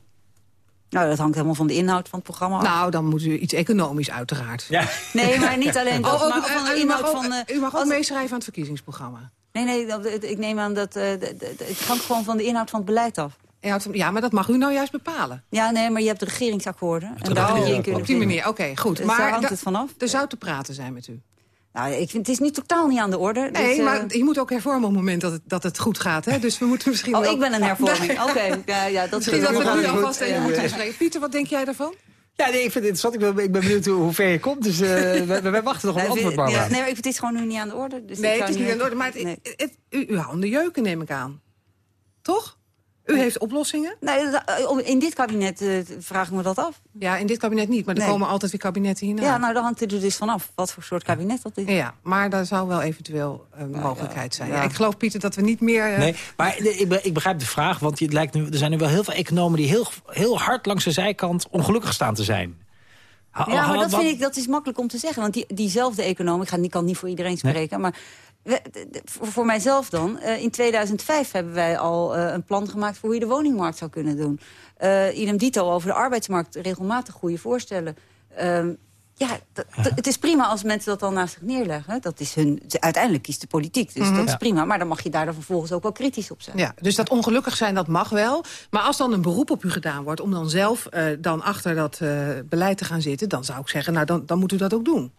Nou, dat hangt helemaal van de inhoud van het programma af. Nou, dan moet u iets economisch uiteraard. Ja. Nee, maar niet alleen dat, oh, maar ook van de inhoud van... Uh, u mag ook meeschrijven aan het verkiezingsprogramma. Nee, nee, ik neem aan dat... Uh, het hangt gewoon van de inhoud van het beleid af. Ja, maar dat mag u nou juist bepalen. Ja, nee, maar je hebt de regeringsakkoorden. En daar moet je in kunnen Op die manier, oké, goed. Dus maar daar hangt het vanaf. Er zou te praten zijn met u. Nou, ik vind het is niet totaal niet aan de orde. Nee, dus, maar je moet ook hervormen op het moment dat het, dat het goed gaat. Hè? Dus we moeten misschien. Oh, ik ben een hervorming. Oké, ja, ja, dat misschien dat we nu alvast even moeten spreken. Pieter, wat denk jij daarvan? Ja, nee, ik vind het interessant. Ik ben, ik ben benieuwd hoe, ver je komt. Dus uh, we, wachten nog op een antwoord, Barbara. Nee, nee, het is gewoon nu niet aan de orde. Dus nee, het is niet aan de orde. Maar het, het, u, uw handen jeuken, neem ik aan. Toch? U heeft oplossingen? Nee, eh, in dit kabinet uh, vraag ik me dat af. Ja, in dit kabinet niet, maar er komen altijd weer kabinetten hierna. Ja, nou, dan hangt er dus vanaf wat voor soort kabinet dat is. Ja, maar daar zou wel eventueel een mogelijkheid zijn. Ja. ik geloof, Pieter, dat we niet meer... Uh... Nee, maar ik, begrijp de vraag, want het lijkt nu, er zijn nu wel heel veel economen... die heel, heel hard langs de zijkant ongelukkig staan te zijn. ja, maar dat vind ik dat is makkelijk om te zeggen. Want die, diezelfde econoom, ik, ga, ik kan niet voor iedereen spreken... maar voor mijzelf dan. Uh, in 2005 hebben wij al uh, een plan gemaakt voor hoe je de woningmarkt zou kunnen doen. Uh, idem dito over de arbeidsmarkt regelmatig goede voorstellen. Ehm, ja, het is prima als mensen dat dan naast zich neerleggen. Dat is hun, uiteindelijk kiest de politiek, dus dat is prima. Maar dan mag je daar dan vervolgens ook wel kritisch op zijn. Ja, dus dat ongelukkig zijn, dat mag wel. Maar als dan een beroep op u gedaan wordt... om dan zelf dan achter dat beleid te gaan zitten... dan zou ik zeggen, nou, dan, dan moet u dat ook doen.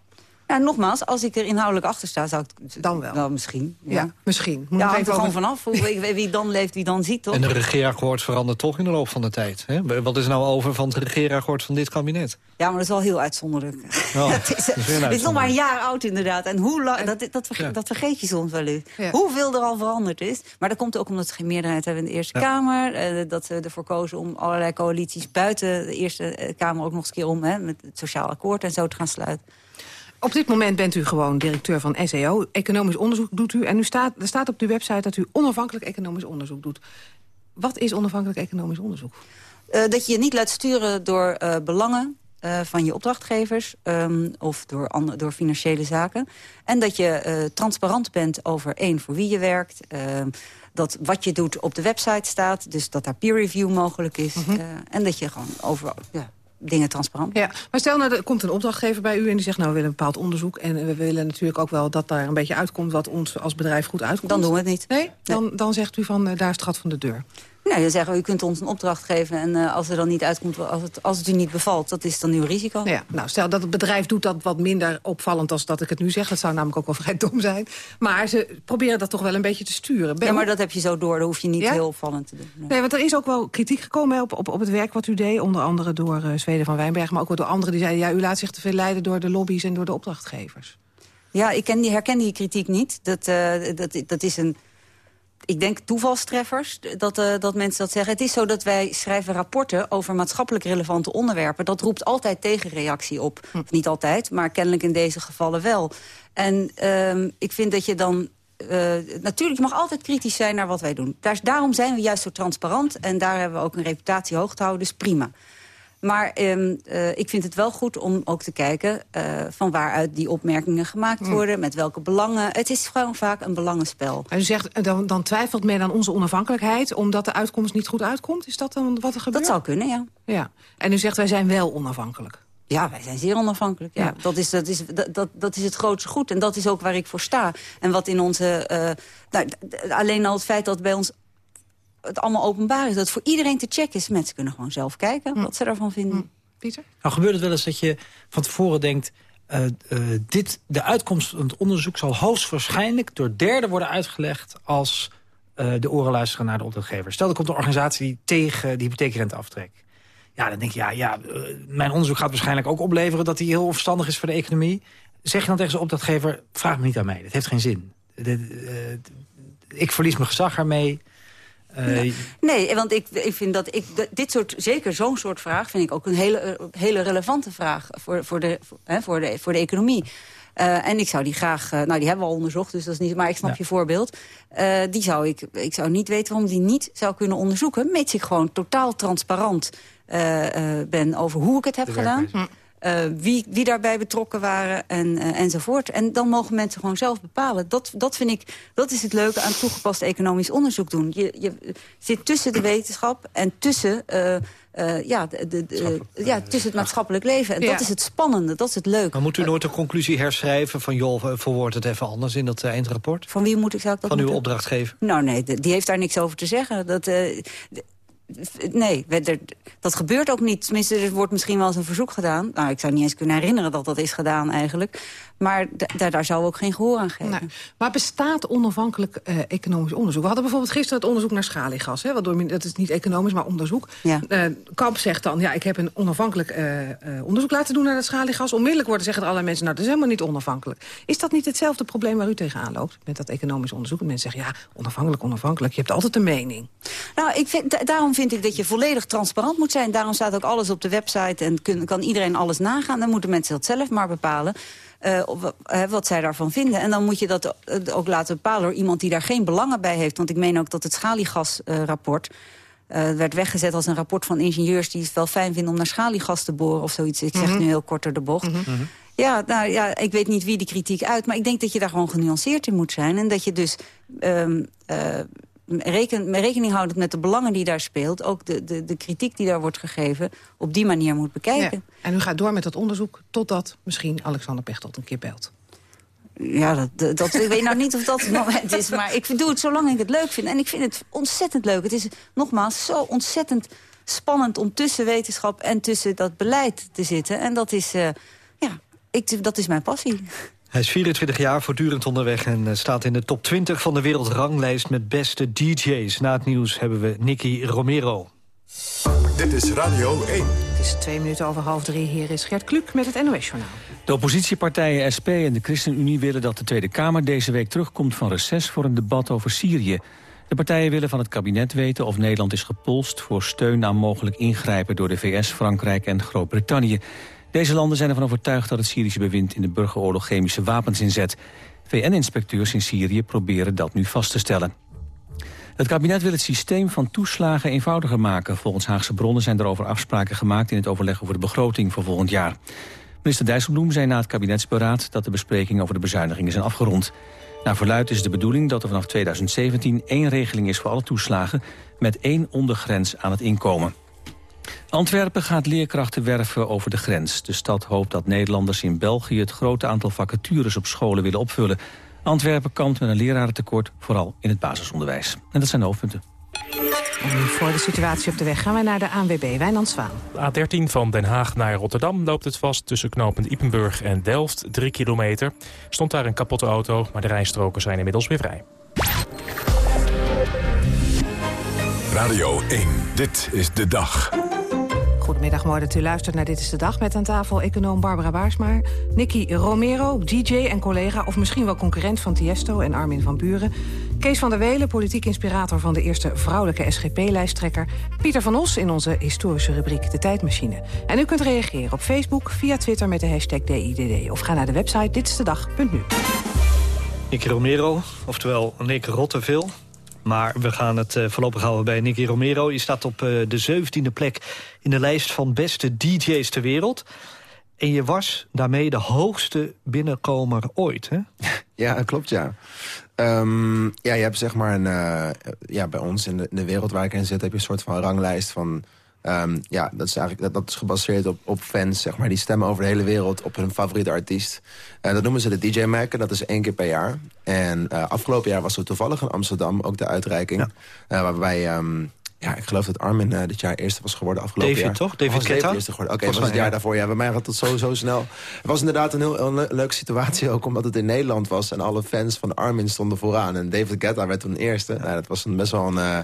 Ja, nogmaals, als ik er inhoudelijk achter sta, zou ik... Dan wel. wel misschien. Ja, misschien. Moet ja, hangt er gewoon vanaf. Wie, wie dan leeft, wie dan ziet, toch? En de regeerakkoord verandert toch in de loop van de tijd. Hè? Wat is nou over van het regeerakkoord van dit kabinet? Ja, maar dat is wel heel uitzonderlijk. Oh, het is, het is nog maar een jaar oud, inderdaad. En hoe lang, dat, dat, vergeet, dat vergeet je soms wel eens. Hoeveel er al veranderd is. Maar dat komt ook omdat ze geen meerderheid hebben in de Eerste Kamer. Eh, dat ze ervoor kozen om allerlei coalities buiten de Eerste eh, Kamer... ook nog eens een keer om hè, met het sociaal akkoord en zo te gaan sluiten. Op dit moment bent u gewoon directeur van SEO. Economisch onderzoek doet u. En u staat, er staat op uw website dat u onafhankelijk economisch onderzoek doet. Wat is onafhankelijk economisch onderzoek? Uh, dat je je niet laat sturen door uh, belangen uh, van je opdrachtgevers um, of door, andere, door financiële zaken. En dat je transparant bent over één, voor wie je werkt... Ehm, dat wat je doet op de website staat, dus dat daar peer review mogelijk is. -hmm. en dat je gewoon over, ja, dingen transparant. Ja, maar stel nou, er komt een opdrachtgever bij u en die zegt... nou, we willen een bepaald onderzoek en we willen natuurlijk ook wel... dat daar een beetje uitkomt wat ons als bedrijf goed uitkomt. Dan doen we het niet. Nee? Dan, dan zegt u van, uh, daar is het gat van de deur. Nee, dan zeggen we, u kunt ons een opdracht geven... en uh, als er dan niet uitkomt, als het, als het u niet bevalt, dat is dan uw risico. Ja, nou, stel dat het bedrijf doet dat wat minder opvallend... als dat ik het nu zeg, dat zou namelijk ook wel vrij dom zijn. Maar ze proberen dat toch wel een beetje te sturen. Ben ja, maar dat heb je zo door, dat hoef je niet heel opvallend te doen. Nee. nee. want er is ook wel kritiek gekomen op, op, op het werk wat u deed. Onder andere door uh, Zweden van Wijnberg, maar ook door anderen die zeiden... ja, u laat zich te veel leiden door de lobby's en door de opdrachtgevers. Ja, ik ken die, herken die kritiek niet. Dat, uh, dat, dat is een ik denk toevalstreffers, dat, uh, dat mensen dat zeggen. Het is zo dat wij schrijven rapporten over maatschappelijk relevante onderwerpen. Dat roept altijd tegenreactie op. Hm. Niet altijd, maar kennelijk in deze gevallen wel. En uh, ik vind dat je dan... Uh, natuurlijk, je mag altijd kritisch zijn naar wat wij doen. Daar, daarom zijn we juist zo transparant. En daar hebben we ook een reputatie hoog te houden, dus prima. Maar um, uh, ik vind het wel goed om ook te kijken uh, van waaruit die opmerkingen gemaakt mm. worden. Met welke belangen. Het is gewoon vaak een belangenspel. En u zegt, dan, dan twijfelt men aan onze onafhankelijkheid... omdat de uitkomst niet goed uitkomt? Is dat dan wat er gebeurt? Dat zou kunnen, ja. ja. En u zegt, wij zijn wel onafhankelijk. Ja, wij zijn zeer onafhankelijk. Ja. Dat, is, dat, is, dat, dat is het grootste goed. En dat is ook waar ik voor sta. En wat in onze... Uh, nou, alleen al het feit dat bij ons het allemaal openbaar is. Dat voor iedereen te checken is. Mensen kunnen gewoon zelf kijken hm. wat ze daarvan vinden. Hm. Pieter? Nou gebeurt het wel eens dat je van tevoren denkt... eh, eh, dit, de uitkomst van het onderzoek zal hoogstwaarschijnlijk door derden worden uitgelegd als eh, de oren luisteren naar de opdrachtgever. Stel, er komt een organisatie die tegen de hypotheekrente aftrekt. Ja, dan denk je, ja, ja mijn onderzoek gaat waarschijnlijk ook opleveren... dat die heel onverstandig is voor de economie. Zeg je dan tegen zijn opdrachtgever, vraag me niet aan mij. Dat heeft geen zin. Eh, ik verlies mijn gezag ermee. Eh, Nee, want ik, ik vind dat ik dit soort, zeker zo'n soort vraag, vind ik ook een hele, eh, hele relevante vraag voor, voor, de, voor, hè, voor, de, voor de economie. Eh, en ik zou die graag, nou die hebben we al onderzocht, dus dat is niet, maar ik snap Ja. je voorbeeld. Eh, die zou ik, ik zou niet weten waarom die niet zou kunnen onderzoeken, mits ik gewoon totaal transparant eh, eh, ben over hoe ik het heb De gedaan. werkwijze. Eh, wie, wie daarbij betrokken waren en, eh, enzovoort. En dan mogen mensen gewoon zelf bepalen. Dat, dat vind ik, dat is het leuke aan toegepast economisch onderzoek doen. Je, je zit tussen de wetenschap en tussen, eh, eh, ja, de, ja, tussen het maatschappelijk leven. En Ja. dat is het spannende, dat is het leuke. Maar moet u nooit een conclusie herschrijven van... joh, verwoord het even anders in dat eindrapport? Van wie moet ik, zou ik dat Van uw moeten- opdrachtgever? Nou nee, de- die heeft daar niks over te zeggen. Dat, eh, nee, dat gebeurt ook niet. Tenminste, er wordt misschien wel eens een verzoek gedaan. Nou, ik zou niet eens kunnen herinneren dat dat is gedaan eigenlijk. Maar daar, zou ook geen gehoor aan geven. Maar bestaat onafhankelijk eh, economisch onderzoek? We hadden bijvoorbeeld gisteren het onderzoek naar schaliegas. Hè, wat door, dat is niet economisch, maar onderzoek. Ja. Eh, Kamp zegt dan, ja, ik heb een onafhankelijk eh, onderzoek laten doen naar dat schaliegas. Onmiddellijk worden zeggen allerlei mensen, nou, dat is helemaal niet onafhankelijk. Is dat niet hetzelfde probleem waar u tegenaan loopt met dat economisch onderzoek? En mensen zeggen, ja, onafhankelijk, onafhankelijk. Je hebt altijd een mening. Nou, ik vind, da- daarom vind ik dat je volledig transparant moet zijn. Daarom staat ook alles op de website en kun- kan iedereen alles nagaan. Dan moeten mensen dat zelf maar bepalen. Eh, wat zij daarvan vinden. En dan moet je dat eh, ook laten bepalen door iemand die daar geen belangen bij heeft. Want ik meen ook dat het schaliegasrapport... eh, werd weggezet als een rapport van ingenieurs... die het wel fijn vinden om naar schaliegas te boren of zoiets. Ik zeg Mhm. nu heel kort door de bocht. Ja, nou ja, ik weet niet wie die kritiek uit... maar ik denk dat je daar gewoon genuanceerd in moet zijn. En dat je dus ehm, eh, reken, rekening houdend met de belangen die daar speelt... ook de, de, de kritiek die daar wordt gegeven, op die manier moet bekijken. Ja. En u gaat door met dat onderzoek totdat misschien Alexander Pechtold een keer belt. Ja, dat, dat, dat- ik weet nou niet of dat het moment is. Maar ik doe het zolang ik het leuk vind. En ik vind het ontzettend leuk. Het is nogmaals zo ontzettend spannend om tussen wetenschap en tussen dat beleid te zitten. En dat is, eh, ja, ik, dat is mijn passie. Hij is 24 jaar, voortdurend onderweg en eh, staat in de top 20 van de wereldranglijst met beste DJ's. Na het nieuws hebben we Nicky Romero. Dit is Radio 1. Het is twee minuten over half drie. Hier is Gert Kluk met het NOS-journaal. De oppositiepartijen SP en de ChristenUnie willen dat de Tweede Kamer deze week terugkomt van reces voor een debat over Syrië. De partijen willen van het kabinet weten of Nederland is gepolst voor steun aan mogelijk ingrijpen door de VS, Frankrijk en Groot-Brittannië. Deze landen zijn ervan overtuigd dat het Syrische bewind in de burgeroorlog chemische wapens inzet. VN-inspecteurs in Syrië proberen dat nu vast te stellen. Het kabinet wil het systeem van toeslagen eenvoudiger maken. Volgens Haagse bronnen zijn erover afspraken gemaakt... in het overleg over de begroting voor volgend jaar. Minister Dijsselbloem zei na het kabinetsberaad... dat de besprekingen over de bezuinigingen zijn afgerond. Naar verluidt is de bedoeling dat er vanaf 2017 één regeling is voor alle toeslagen... met één ondergrens aan het inkomen. Antwerpen gaat leerkrachten werven over de grens. De stad hoopt dat Nederlanders in België... het grote aantal vacatures op scholen willen opvullen. Antwerpen kampt met een lerarentekort, vooral in het basisonderwijs. En dat zijn de hoofdpunten. En voor de situatie op de weg gaan wij naar de ANWB, Wijnand Zwaan. A13 van Den Haag naar Rotterdam loopt het vast tussen knooppunt Ipenburg en Delft. Drie kilometer. Stond daar een kapotte auto, maar de rijstroken zijn inmiddels weer vrij. Radio 1. Dit is de dag. Goedemiddag, mooi dat u luistert naar Dit is de Dag... met aan tafel econoom Barbara Baarsma, Nicky Romero, DJ en collega... of misschien wel concurrent van Tiesto en Armin van Buren... Kees van der Welen, politiek inspirator van de eerste vrouwelijke SGP-lijsttrekker... Pieter van Os in onze historische rubriek De Tijdmachine. En u kunt reageren op Facebook, via Twitter met de hashtag DIDD... of ga naar de website ditstedag.nu. Nicky Romero, oftewel Nick Rotteveel. Maar we gaan het eh, voorlopig houden bij Nicky Romero. Je staat op eh, de 17e plek in de lijst van beste DJ's ter wereld. En je was daarmee de hoogste binnenkomer ooit, hè? Ja, klopt, ja. Ehm, ja, je hebt zeg maar een... eh, ja, bij ons in de, in de wereld waar ik in zit... heb je een soort van ranglijst van... ehm, ja, dat is eigenlijk dat, dat is gebaseerd op, op fans, zeg maar. Die stemmen over de hele wereld op hun favoriete artiest. En dat noemen ze de DJ Mac en dat is één keer per jaar. En eh, afgelopen jaar was er toevallig in Amsterdam ook de uitreiking. eh, waarbij... ehm, Ja, ik geloof dat Armin eh, dit jaar eerste was geworden afgelopen David, jaar. toch? David Oh, was Guetta? eerste geworden. Oké, Volgens was het jaar ja. daarvoor. Ja, bij mij gaat het zo, zo snel. Het was inderdaad een heel, heel le- leuke situatie ook, omdat het in Nederland was... en alle fans van Armin stonden vooraan. En David Guetta werd toen eerste. Nou, dat was een, best wel een... eh,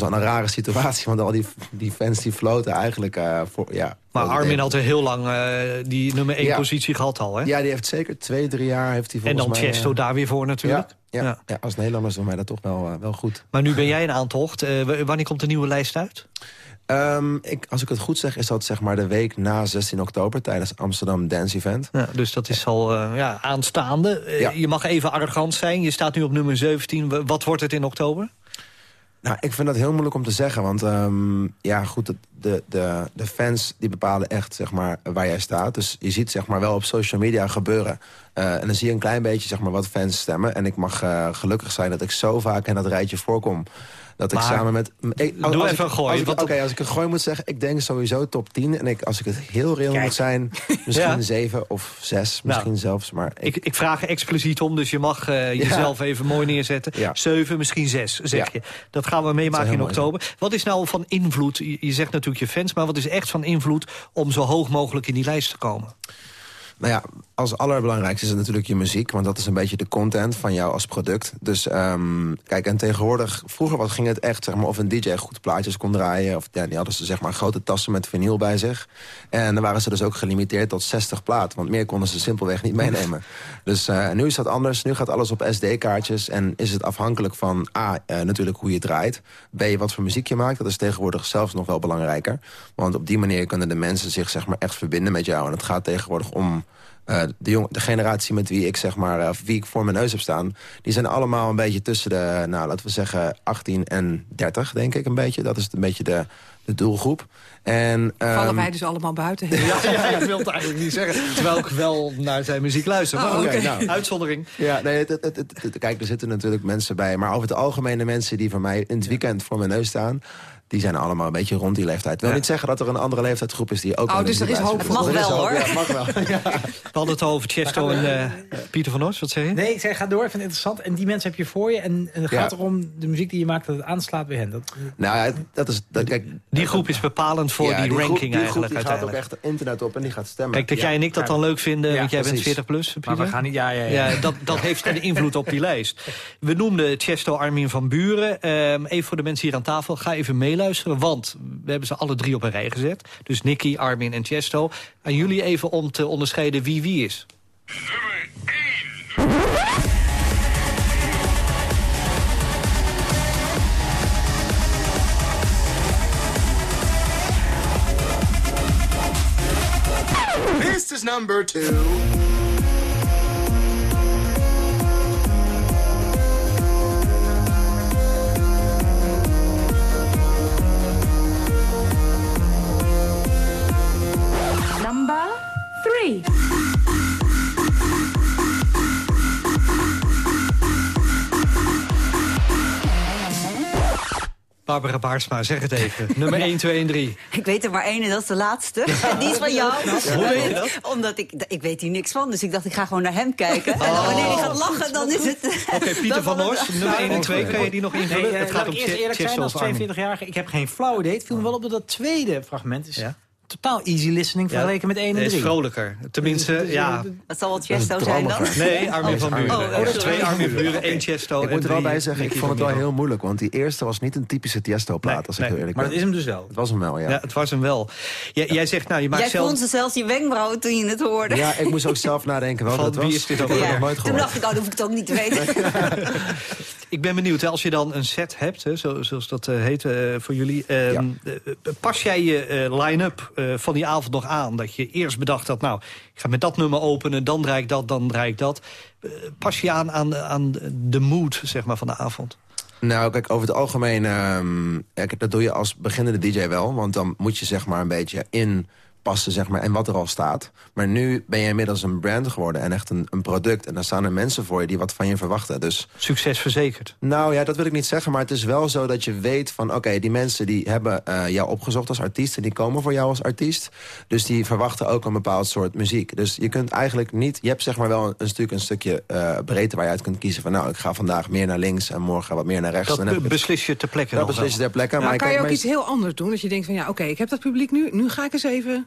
was wel een rare situatie, want al die, die fans die floten eigenlijk eh, voor... Ja, Maar voor Armin had er heel lang eh, die nummer 1 Ja. positie gehad al, hè? Ja, die heeft zeker twee, drie jaar heeft hij en volgens dan mij... Chesto eh, daar weer voor natuurlijk. Ja, ja, ja. als Nederlanders doen wij dat toch wel, wel goed. Maar nu ben jij een aantocht. Wanneer komt de nieuwe lijst uit? Ehm, ik, als ik het goed zeg, is dat zeg maar de week na 16 oktober... tijdens Amsterdam Dance Event. Ja, dus dat is al ja, aanstaande. Ja. Je mag even arrogant zijn. Je staat nu op nummer 17. W- Wat wordt het in oktober? Nou, ik vind dat heel moeilijk om te zeggen. Want ehm, ja, goed, de, de, de, fans die bepalen echt zeg maar, waar jij staat. Dus je ziet zeg maar, wel op social media gebeuren. Eh, en dan zie je een klein beetje zeg maar, wat fans stemmen. En ik mag eh, gelukkig zijn dat ik zo vaak in dat rijtje voorkom. Dat ik samen met... Ik, Doe als even ik- een gooi, als ik- want- Oké, als ik een gooi moet zeggen, ik denk sowieso top 10. En ik, als ik het heel reëel moet zijn, misschien Ja. 7 of 6. Misschien Nou, zelfs. Maar Ik, ik vraag er expliciet om, dus je mag eh, jezelf even mooi neerzetten. Ja. 7, misschien 6, zeg je. Dat gaan we meemaken in oktober. Wat is nou van invloed? Je je zegt natuurlijk je fans, maar wat is echt van invloed... om zo hoog mogelijk in die lijst te komen? Nou ja, als allerbelangrijkste is het natuurlijk je muziek. Want dat is een beetje de content van jou als product. Dus ehm, kijk, en tegenwoordig... Vroeger wat ging het echt, zeg maar, of een DJ goed plaatjes kon draaien. Of ja, die hadden ze zeg maar grote tassen met vinyl bij zich. En dan waren ze dus ook gelimiteerd tot 60 platen. Want meer konden ze simpelweg niet meenemen. Dus eh, nu is dat anders. Nu gaat alles op SD-kaartjes. En is het afhankelijk van A, eh, natuurlijk hoe je draait. B, wat voor muziek je maakt. Dat is tegenwoordig zelfs nog wel belangrijker. Want op die manier kunnen de mensen zich zeg maar echt verbinden met jou. En het gaat tegenwoordig om... Eh, de, jong, de generatie met wie ik zeg maar, eh, wie ik voor mijn neus heb staan, die zijn allemaal een beetje tussen de, nou laten we zeggen, 18 en 30, denk ik een beetje. Dat is een beetje de, de doelgroep. En, Vallen ehm, wij dus allemaal buiten? Ja, ja, ik wil het eigenlijk niet zeggen. Terwijl ik wel naar zijn muziek luister. Maar Oh, oké, oké. nou, uitzondering. Ja, nee, het, het, het, het- het- kijk, er zitten natuurlijk mensen bij. Maar over het algemeen de mensen die van mij in het weekend voor mijn neus staan... die zijn allemaal een beetje rond die leeftijd. Ik wil Ja. niet zeggen dat er een andere leeftijdsgroep is die ook... Oh, dus er is hoop. Mag wel, hoor. Ja, mag wel. Ja. We hadden het over Chesto en eh, Pieter van Os. Wat zeg je? Nee, ik zeg, ga door, ik vind het interessant. En die mensen heb je voor je. En, en het Ja. gaat erom, de muziek die je maakt, dat het aanslaat bij hen. Dat, Nou ja, dat is... Dat, kijk, Die groep is bepalend voor ja, die, groep- ranking die groep eigenlijk die gaat ook echt internet op en die gaat stemmen. Kijk, dat Ja. jij en ik dat dan leuk vinden, Ja, want jij bent precies. 40 plus, maar we gaan niet, ja, ja, ja. Ja, dat, dat heeft een invloed op die lijst. We noemden Chesto Armin van Buren. Ehm, even voor de mensen hier aan tafel, ga even meeluisteren. Want we hebben ze alle drie op een rij gezet. Dus Nicky, Armin en Chesto. Aan jullie even om te onderscheiden wie wie is. This is number. Barbara Baarsma, zeg het even. Nummer 1, 2 en 3. Ik weet er maar één en dat is de laatste. En die is van jou. Hoe weet je dat? Omdat ik, ik weet hier niks van, dus ik dacht ik ga gewoon naar hem kijken. En dan wanneer hij gaat lachen, dan is het... Oké, Pieter van Os, nummer 1 en 2. Kan je die nog Nee, invullen? eh, het gaat ik om eerst eerlijk zijn, als of Armin. 42-jarige. Ik heb geen flauw idee. Het viel me wel op dat dat tweede fragment is Ja. Totaal easy listening vergeleken met 1 en Hij 3. is vrolijker. Tenminste, ja. Dat zal wel Chesto zijn dan. Nee, Armin van Buren. Oh, Oh, twee Armin van Buren, één Chesto Ik en moet er wel bij zeggen, ik vond het wel heel moeilijk. Want die eerste was niet een typische Tiesto-plaat, Nee, als ik nee. heel eerlijk Maar ben. dat is hem dus wel. Het was hem wel, ja. Ja, het was hem wel. Jij, jij zegt, nou, je maakt Jij zelf... fronste zelfs je wenkbrauwen toen je het hoorde. Ja, ik moest ook zelf nadenken wel Van wat het wie was. is dit ook het Toen dacht ik, oh, dan hoef ik het ook niet te weten. Ik ben benieuwd, hè, als je dan een set hebt, hè, zo, zoals dat eh, heet eh, voor jullie... ehm, eh, pas jij je eh, line-up van die avond nog aan? Dat je eerst bedacht had, nou, ik ga met dat nummer openen... dan draai ik dat, dan draai ik dat. Pas je aan, aan, aan de mood zeg maar, van de avond? Nou, kijk, over het algemeen... ehm, dat doe je als beginnende DJ wel. Want dan moet je zeg maar een beetje in passen zeg maar, en wat er al staat. Maar nu ben je inmiddels een brand geworden en echt een, een product. En dan staan er mensen voor je die wat van je verwachten. Dus, Succes verzekerd. nou ja, dat wil ik niet zeggen, maar het is wel zo dat je weet van... oké, die mensen die hebben eh, jou opgezocht als artiest... en die komen voor jou als artiest. Dus die verwachten ook een bepaald soort muziek. Dus je kunt eigenlijk niet... je hebt zeg maar wel een, een stuk een stukje eh, breedte waar je uit kunt kiezen... van nou, ik ga vandaag meer naar links en morgen wat meer naar rechts. Dat Dan beslis je ter plekke Dat beslis je ter plekke. Nou, maar kan je ook meest- iets heel anders doen? Dat je denkt van ja, oké, ik heb dat publiek nu. Nu ga ik eens even...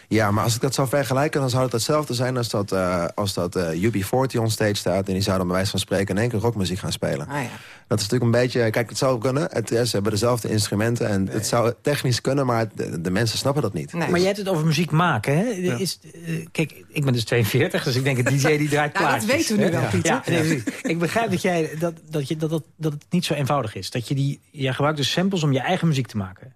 Ja, maar als ik dat zou vergelijken, dan zou het hetzelfde zijn als dat, eh, als dat eh, UB40 on stage staat... en die zou dan bij wijze van spreken in één keer rockmuziek gaan spelen. Ah, ja. Dat is natuurlijk een beetje... Kijk, het zou kunnen. Het, ja, ze hebben dezelfde instrumenten en het zou technisch kunnen... maar de, de mensen snappen dat niet. Maar jij hebt het over muziek maken, hè? Is, eh, kijk, ik ben dus 42, dus ik denk een DJ die draait Nou, dat weten we nu wel, Pieter. Ja, nee, ik begrijp dat, jij, dat, dat, je, dat, dat, dat het niet zo eenvoudig is. Dat je die, jij gebruikt dus samples om je eigen muziek te maken.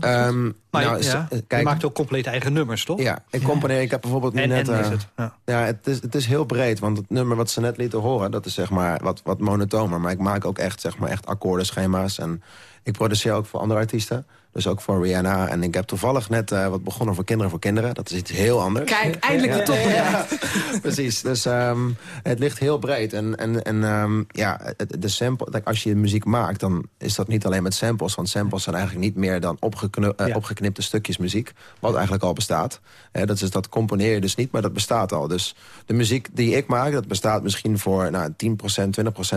Ehm, Maar nou, ja, je kijk, maakt ook compleet eigen nummers, toch? Ja, ik componeer. Ik heb bijvoorbeeld nu En- net... en is eh, het, ja. ja, het is, het is heel breed. Want het nummer wat ze net lieten horen... dat is zeg maar wat, wat monotoner. Maar ik maak ook echt, zeg maar, echt akkoordenschema's. En ik produceer ook voor andere artiesten. Dus ook voor Rihanna. En ik heb toevallig net eh, wat begonnen voor Kinderen voor Kinderen. Dat is iets heel anders. Kijk, eindelijk de top. Ja, precies. Dus ehm, het ligt heel breed. En, en, en ehm, ja, de sample, als je muziek maakt, dan is dat niet alleen met samples. Want samples zijn eigenlijk niet meer dan eh, opgeknipte stukjes muziek. Wat eigenlijk al bestaat. Dat, is, dat componeer je dus niet, maar dat bestaat al. Dus de muziek die ik maak, dat bestaat misschien voor nou, 10%,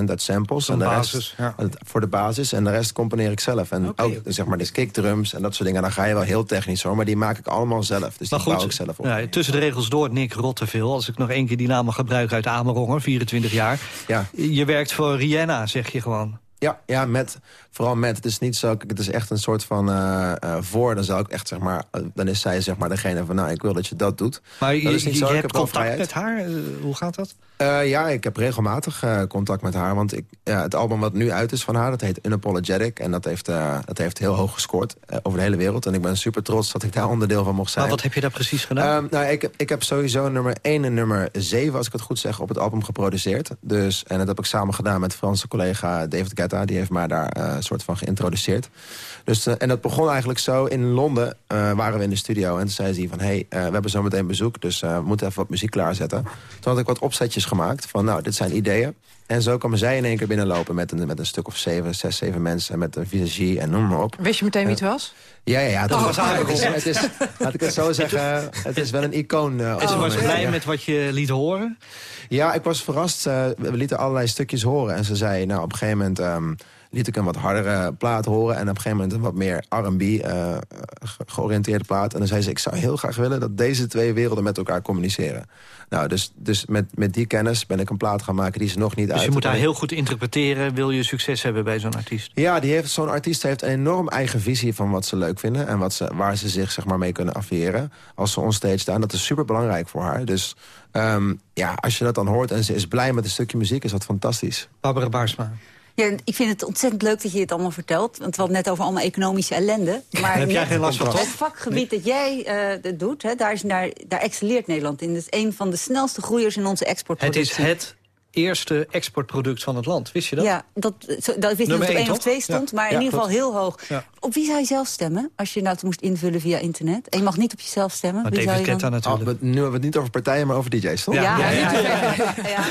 20% uit samples. Een en de basis, rest, ja. Voor de basis. En de rest componeer ik zelf. En ook zeg maar de en dat soort dingen. Dan ga je wel heel technisch hoor. Maar die maak ik allemaal zelf. Dus Maar die bouw ik zelf op. ja, tussen de regels door Nick Rotteveel... als ik nog één keer die naam mag gebruiken uit Amerongen, 24 jaar. Ja. Je werkt voor Rihanna, zeg je gewoon. Ja, ja, met. Vooral met. Het is niet zo. Het is echt een soort van eh, eh, voor. Dan zou ik echt zeg maar. eh, Dan is zij zeg maar degene van. Nou, ik wil dat je dat doet. Maar dat je, is niet je zo. Ik hebt contact vrijheid. met haar? Hoe gaat dat? Ja, ik heb regelmatig contact met haar. Want ik, ja, het album wat nu uit is van haar, dat heet Unapologetic. En dat heeft, dat heeft heel hoog gescoord over de hele wereld. En ik ben super trots dat ik daar onderdeel van mocht zijn. Maar wat heb je daar precies gedaan? Ehm, nou, ik, heb- ik heb sowieso nummer 1 en nummer 7, als ik het goed zeg, op het album geproduceerd. Dus, en dat heb ik samen gedaan met Franse collega David Guetta. Die heeft mij daar soort van geïntroduceerd. Dus, eh, en dat begon eigenlijk zo. In Londen eh, waren we in de studio. En toen zei ze van, hey, eh, we hebben zo meteen bezoek. Dus eh, we moeten even wat muziek klaarzetten. Toen had ik wat opzetjes gemaakt van, nou, dit zijn ideeën. En zo kwamen zij in één keer binnenlopen met een, met een stuk of zeven, zes, zeven mensen. Met een visagie en noem maar op. Wist je meteen wie het was? Ja, ja, ja. Dat Oh. was eigenlijk, het, is, het is, laat ik het zo zeggen, het is wel een icoon. en ze was het blij ja. met wat je liet horen? Ja, ik was verrast. we lieten allerlei stukjes horen. En ze zei, nou, op een gegeven moment ehm, liet ik een wat hardere plaat horen... en op een gegeven moment een wat meer R&B eh, ge- georiënteerde plaat. En dan zei ze, ik zou heel graag willen dat deze twee werelden met elkaar communiceren. Nou, dus, dus met, met die kennis ben ik een plaat gaan maken die ze nog niet uit. Dus je moet haar heel goed interpreteren... wil je succes hebben bij zo'n artiest? ja, die heeft, zo'n artiest heeft een enorm eigen visie van wat ze leuk vinden... en wat ze, waar ze zich zeg maar, mee kunnen afferen als ze onstage staan. Dat is super belangrijk voor haar. Dus ehm, ja, als je dat dan hoort en ze is blij met een stukje muziek... is dat fantastisch. Barbara Baarsma. Ja, ik vind het ontzettend leuk dat je het allemaal vertelt. Want we hadden het net over allemaal economische ellende. Maar heb jij geen last van, Het toch? vakgebied dat jij eh, dat doet, hè, daar, is, daar, daar excelleert Nederland in. Dat is een van de snelste groeiers in onze Het exportproductie. is het eerste exportproduct van het land, wist je dat? Ja, dat, dat wist het op één, één of toch? twee stond, Ja. maar Ja, in ieder geval klopt. heel hoog. Ja. Op wie zou je zelf stemmen als je nou het moest invullen via internet? En je mag niet op jezelf stemmen. Maar Wie zou David je dan- Guetta natuurlijk. Oh, we- nu hebben we het niet over partijen, maar over DJ's, toch? Ja, Ja.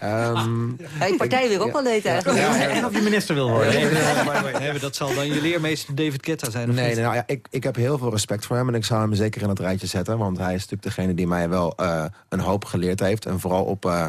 Ehm, Ja, je partij weer op al leed eigenlijk. En of je minister wil worden. Nee, nee, maar- nee, dat zal dan je leermeester David Guetta zijn. nee, nou ja, ik, ik heb heel veel respect voor hem en ik zou hem zeker in het rijtje zetten. Want hij is natuurlijk degene die mij wel eh, een hoop geleerd heeft. En vooral op, eh,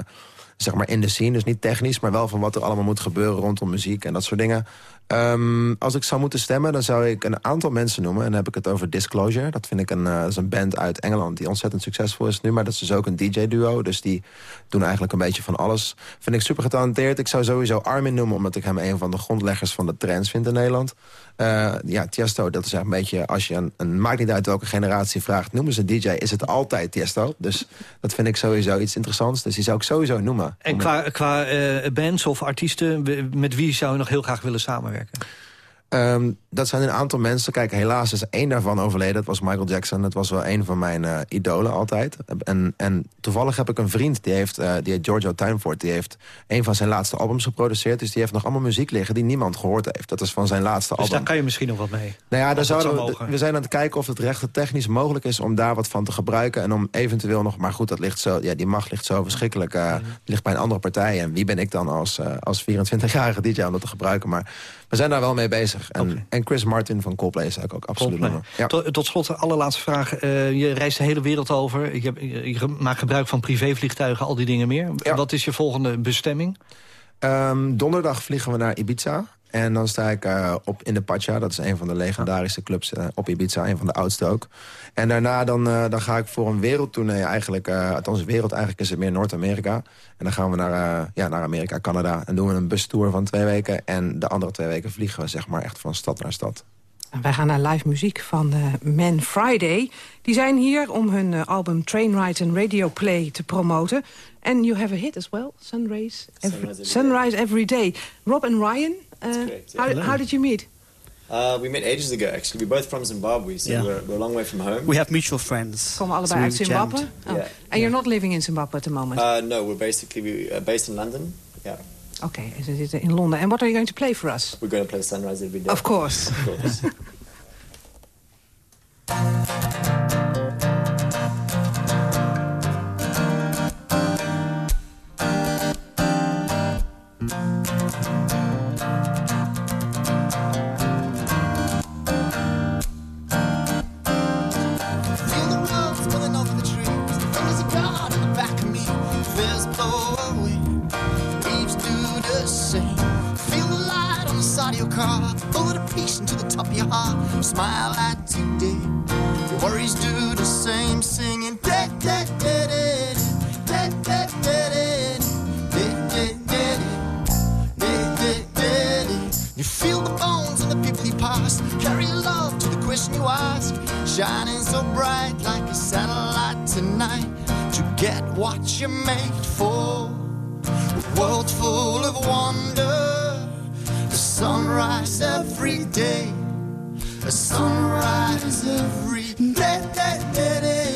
zeg maar in de scene, dus niet technisch... maar wel van wat er allemaal moet gebeuren rondom muziek en dat soort dingen. Ehm, als ik zou moeten stemmen, dan zou ik een aantal mensen noemen. En dan heb ik het over Disclosure. Dat vind ik een, eh, dat is een band uit Engeland die ontzettend succesvol is nu. Maar dat is dus ook een DJ-duo. Dus die doen eigenlijk een beetje van alles. Vind ik super getalenteerd. Ik zou sowieso Armin noemen, omdat ik hem een van de grondleggers van de trends vind in Nederland. Eh, ja, Tiesto, dat is echt een beetje, als je een, een, maakt niet uit welke generatie vraagt, noemen ze DJ, is het altijd Tiesto. Dus dat vind ik sowieso iets interessants. Dus die zou ik sowieso noemen. En qua, qua eh, bands of artiesten, met wie zou je nog heel graag willen samenwerken? Ehm, dat zijn een aantal mensen. Kijk, helaas is één daarvan overleden. Dat was Michael Jackson. Dat was wel een van mijn uh, idolen altijd. En, en toevallig heb ik een vriend, die, heeft, uh, die heet Giorgio Timeford. Die heeft een van zijn laatste albums geproduceerd. Dus die heeft nog allemaal muziek liggen die niemand gehoord heeft. Dat is van zijn laatste dus album. Dus daar kan je misschien nog wat mee? Nou ja, daar zouden we, we zijn aan het kijken of het rechten technisch mogelijk is... om daar wat van te gebruiken. En om eventueel nog... Maar goed, dat ligt zo, ja, die macht ligt zo verschrikkelijk... Uh, ligt bij een andere partij. En wie ben ik dan als, als 24-jarige DJ om dat te gebruiken? Maar we zijn daar wel mee bezig. En, okay. en Chris Martin van Coldplay is eigenlijk ook absoluut nummer. Ja. Tot, tot, slot, de allerlaatste vraag. Uh, je reist de hele wereld over. Je, je, je, maakt gebruik van privévliegtuigen, al die dingen meer. Ja. Wat is je volgende bestemming? Um, donderdag vliegen we naar Ibiza. En dan sta ik uh, op in de Pacha. Dat is een van de legendarische clubs uh, op Ibiza. Een van de oudste ook. En daarna dan, uh, dan ga ik voor een wereldtournee eigenlijk... althans wereld eigenlijk is het meer Noord-Amerika. En dan gaan we naar, ja, naar Amerika, Canada. En doen we een bustour van twee weken. En de andere twee weken vliegen we zeg maar echt van stad naar stad. En wij gaan naar live muziek van uh, Man Friday. Die zijn hier om hun uh, album Trainride and Radio Play te promoten. And you have a hit as well, Sunrise Every, Sunrise every, Sunrise day. every day. Rob and Ryan, correct, yeah. how, how, did you meet? Uh, we met ages ago, actually. We're both from Zimbabwe, so yeah. we're, we're, a long way from home. We have mutual friends. Komen allebei uit Zimbabwe? Oh. Yeah. And you're not living in Zimbabwe at the moment? Uh, no, we're basically we, based in London. Yeah. Oké, okay, ze zitten in London. And what are you going to play for us? We're going to play Sunrise every day. Of course. Of course. what you're made for. A world full of wonder. The sunrise every day a sunrise every day. You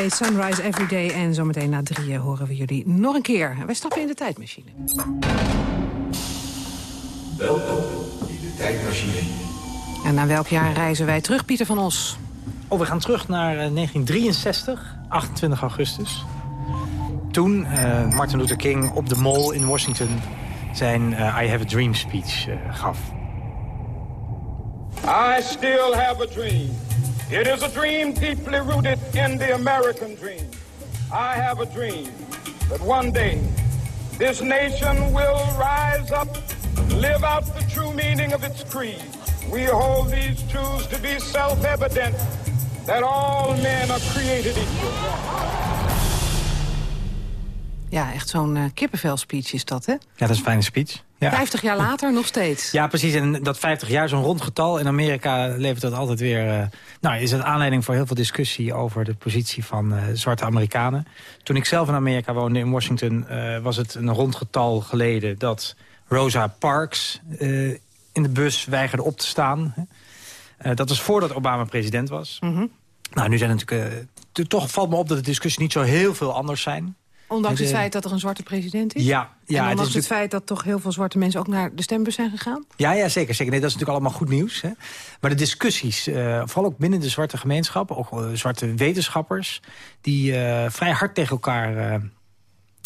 Friday, Sunrise Everyday. En zometeen na drieën horen we jullie nog een keer. Wij stappen in de tijdmachine. Welkom in de tijdmachine. En naar welk jaar reizen wij terug, Pieter van Os? Oh, we gaan terug naar eh, 1963, 28 augustus. Toen eh, Martin Luther King op de Mall in Washington zijn eh, I Have a Dream speech eh, gaf. I still have a dream. It is a dream deeply rooted in the American dream. I have a dream that one day this nation will rise up, live out the true meaning of its creed. We hold these truths to be self-evident that all men are created equal. Ja, echt zo'n uh, kippenvel-speech is dat, hè? Ja, dat is een fijne speech. Ja. 50 jaar later nog steeds. Ja, precies. En dat 50 jaar, zo'n rond getal. In Amerika levert dat altijd weer... Uh, nou, is het aanleiding voor heel veel discussie over de positie van uh, zwarte Amerikanen. Toen ik zelf in Amerika woonde, in Washington... Was het een rond getal geleden dat Rosa Parks in de bus weigerde op te staan. dat was voordat Obama president was. Mm -hmm. Nou, nu zijn natuurlijk... toch valt me op dat de discussie niet zo heel veel anders zijn. Ondanks het feit dat er een zwarte president is? Ja. ja en ondanks het, het, feit dat toch heel veel zwarte mensen ook naar de stembus zijn gegaan? Ja, ja zeker. zeker. Nee, dat is natuurlijk allemaal goed nieuws. Hè. Maar de discussies, uh, vooral ook binnen de zwarte gemeenschap... ook uh, zwarte wetenschappers... die uh, vrij hard tegen elkaar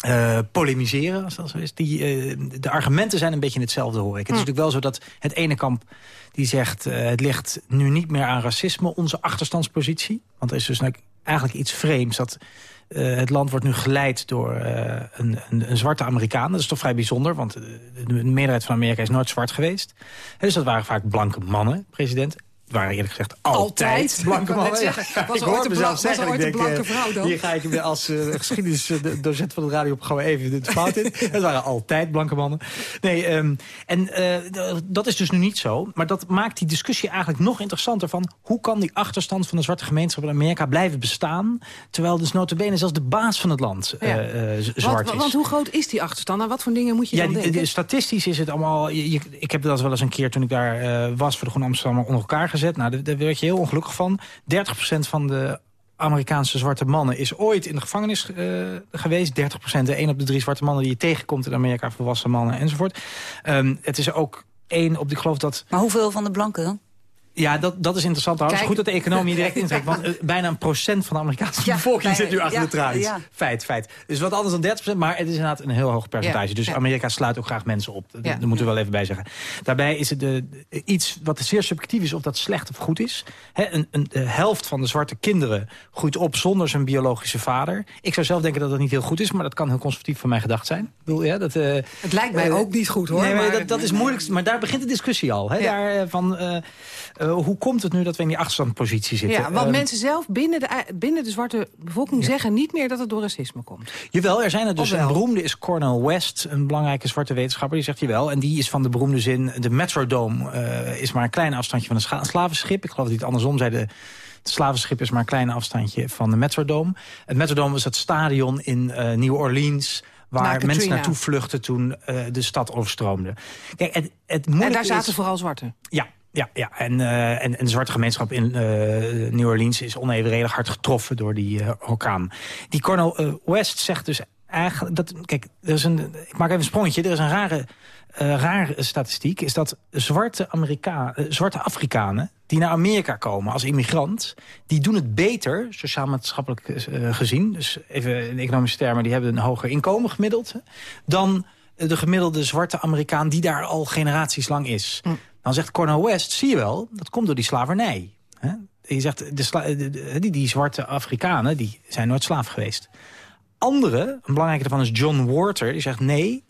uh, polemiseren, als dat zo is. Die, uh, de argumenten zijn een beetje hetzelfde, hoor ik. Het is Hm. natuurlijk wel zo dat het ene kamp die zegt... Uh, het ligt nu niet meer aan racisme, onze achterstandspositie. Want er is dus eigenlijk iets vreemds dat... Uh, het land wordt nu geleid door uh, een, een, een, zwarte Amerikaan. Dat is toch vrij bijzonder, want de, de meerderheid van Amerika is nooit zwart geweest. Dus dat waren vaak blanke mannen, president. Het waren eerlijk gezegd altijd, altijd. blanke mannen. Ja, was er ooit, mezelf zeggen, was ooit een blanke denk, vrouw dan? Hier ga ik als uh, geschiedenisdocent van het radioprogramma even de fout in. Het waren altijd blanke mannen. Nee, um, en dat is dus nu niet zo. Maar dat maakt die discussie eigenlijk nog interessanter van... hoe kan die achterstand van de zwarte gemeenschap in Amerika blijven bestaan... terwijl dus notabene zelfs de baas van het land ja. zwart is. Want, hoe groot is die achterstand en wat voor dingen moet je dan die, denken? Die, statistisch is het allemaal... Je, je, ik heb dat wel eens een keer toen ik daar uh, was... voor de Groene Amsterdam onder elkaar gezet. Nou, daar werd je heel ongelukkig van. 30% van de Amerikaanse zwarte mannen is ooit in de gevangenis uh, geweest. 30% de 1 op de drie zwarte mannen die je tegenkomt in Amerika. Volwassen mannen enzovoort. Um, het is ook één op, ik geloof dat... Maar hoeveel van de blanken? Ja, dat, dat is interessant. Het is goed dat de economie direct intrekt. Want uh, bijna een procent van de Amerikaanse ja, bevolking zit nu achter ja, de tralies. Ja. Feit, feit. Dus wat anders dan 30 procent. Maar het is inderdaad een heel hoog percentage. Dus Amerika sluit ook graag mensen op. Daar moeten we wel even bij zeggen. Daarbij is het de, iets wat zeer subjectief is of dat slecht of goed is. He, een, een, de helft van de zwarte kinderen groeit op zonder zijn biologische vader. Ik zou zelf denken dat dat niet heel goed is. Maar dat kan heel conservatief van mijn gedacht zijn. Ik bedoel, ja, dat, uh, het lijkt mij uh, ook niet goed hoor. Nee, maar, maar dat, dat is moeilijk. Maar daar begint de discussie al. He, daar, van, hoe komt het nu dat we in die achterstandpositie zitten. Ja, want um, mensen zelf binnen de, binnen de zwarte bevolking ja. zeggen niet meer dat het door racisme komt. Jawel, er zijn er dus. Een beroemde is Cornel West, een belangrijke zwarte wetenschapper. Die zegt jawel. En die is van de beroemde zin, de Metrodome uh, is maar een klein afstandje van een slavenschip. Ik geloof dat hij het andersom zei. De, het slavenschip is maar een klein afstandje van de Metrodome. Het Metrodome is het stadion in uh, New Orleans waar Na mensen naartoe vluchten toen uh, de stad overstroomde. Kijk, het, het en daar zaten is, vooral zwarte? Ja, ja, ja. En, uh, en, en zwarte gemeenschap in uh, New Orleans is onevenredig hard getroffen door die uh, orkaan. Die Cornel West zegt dus eigenlijk dat. Kijk, er is een. Ik maak even een sprongetje. Er is een rare, rare statistiek. Is dat zwarte, Amerika zwarte Afrikanen die naar Amerika komen als immigrant, die doen het beter, sociaal-maatschappelijk gezien. Dus even in economische termen, die hebben een hoger inkomen gemiddeld. dan de gemiddelde zwarte Amerikaan die daar al generaties lang is. Mm. Dan zegt Cornel West, zie je wel, dat komt door die slavernij. Je zegt, de sla de, die, die, zwarte Afrikanen, die zijn nooit slaaf geweest. Andere, een belangrijke daarvan is John Warter, die zegt nee,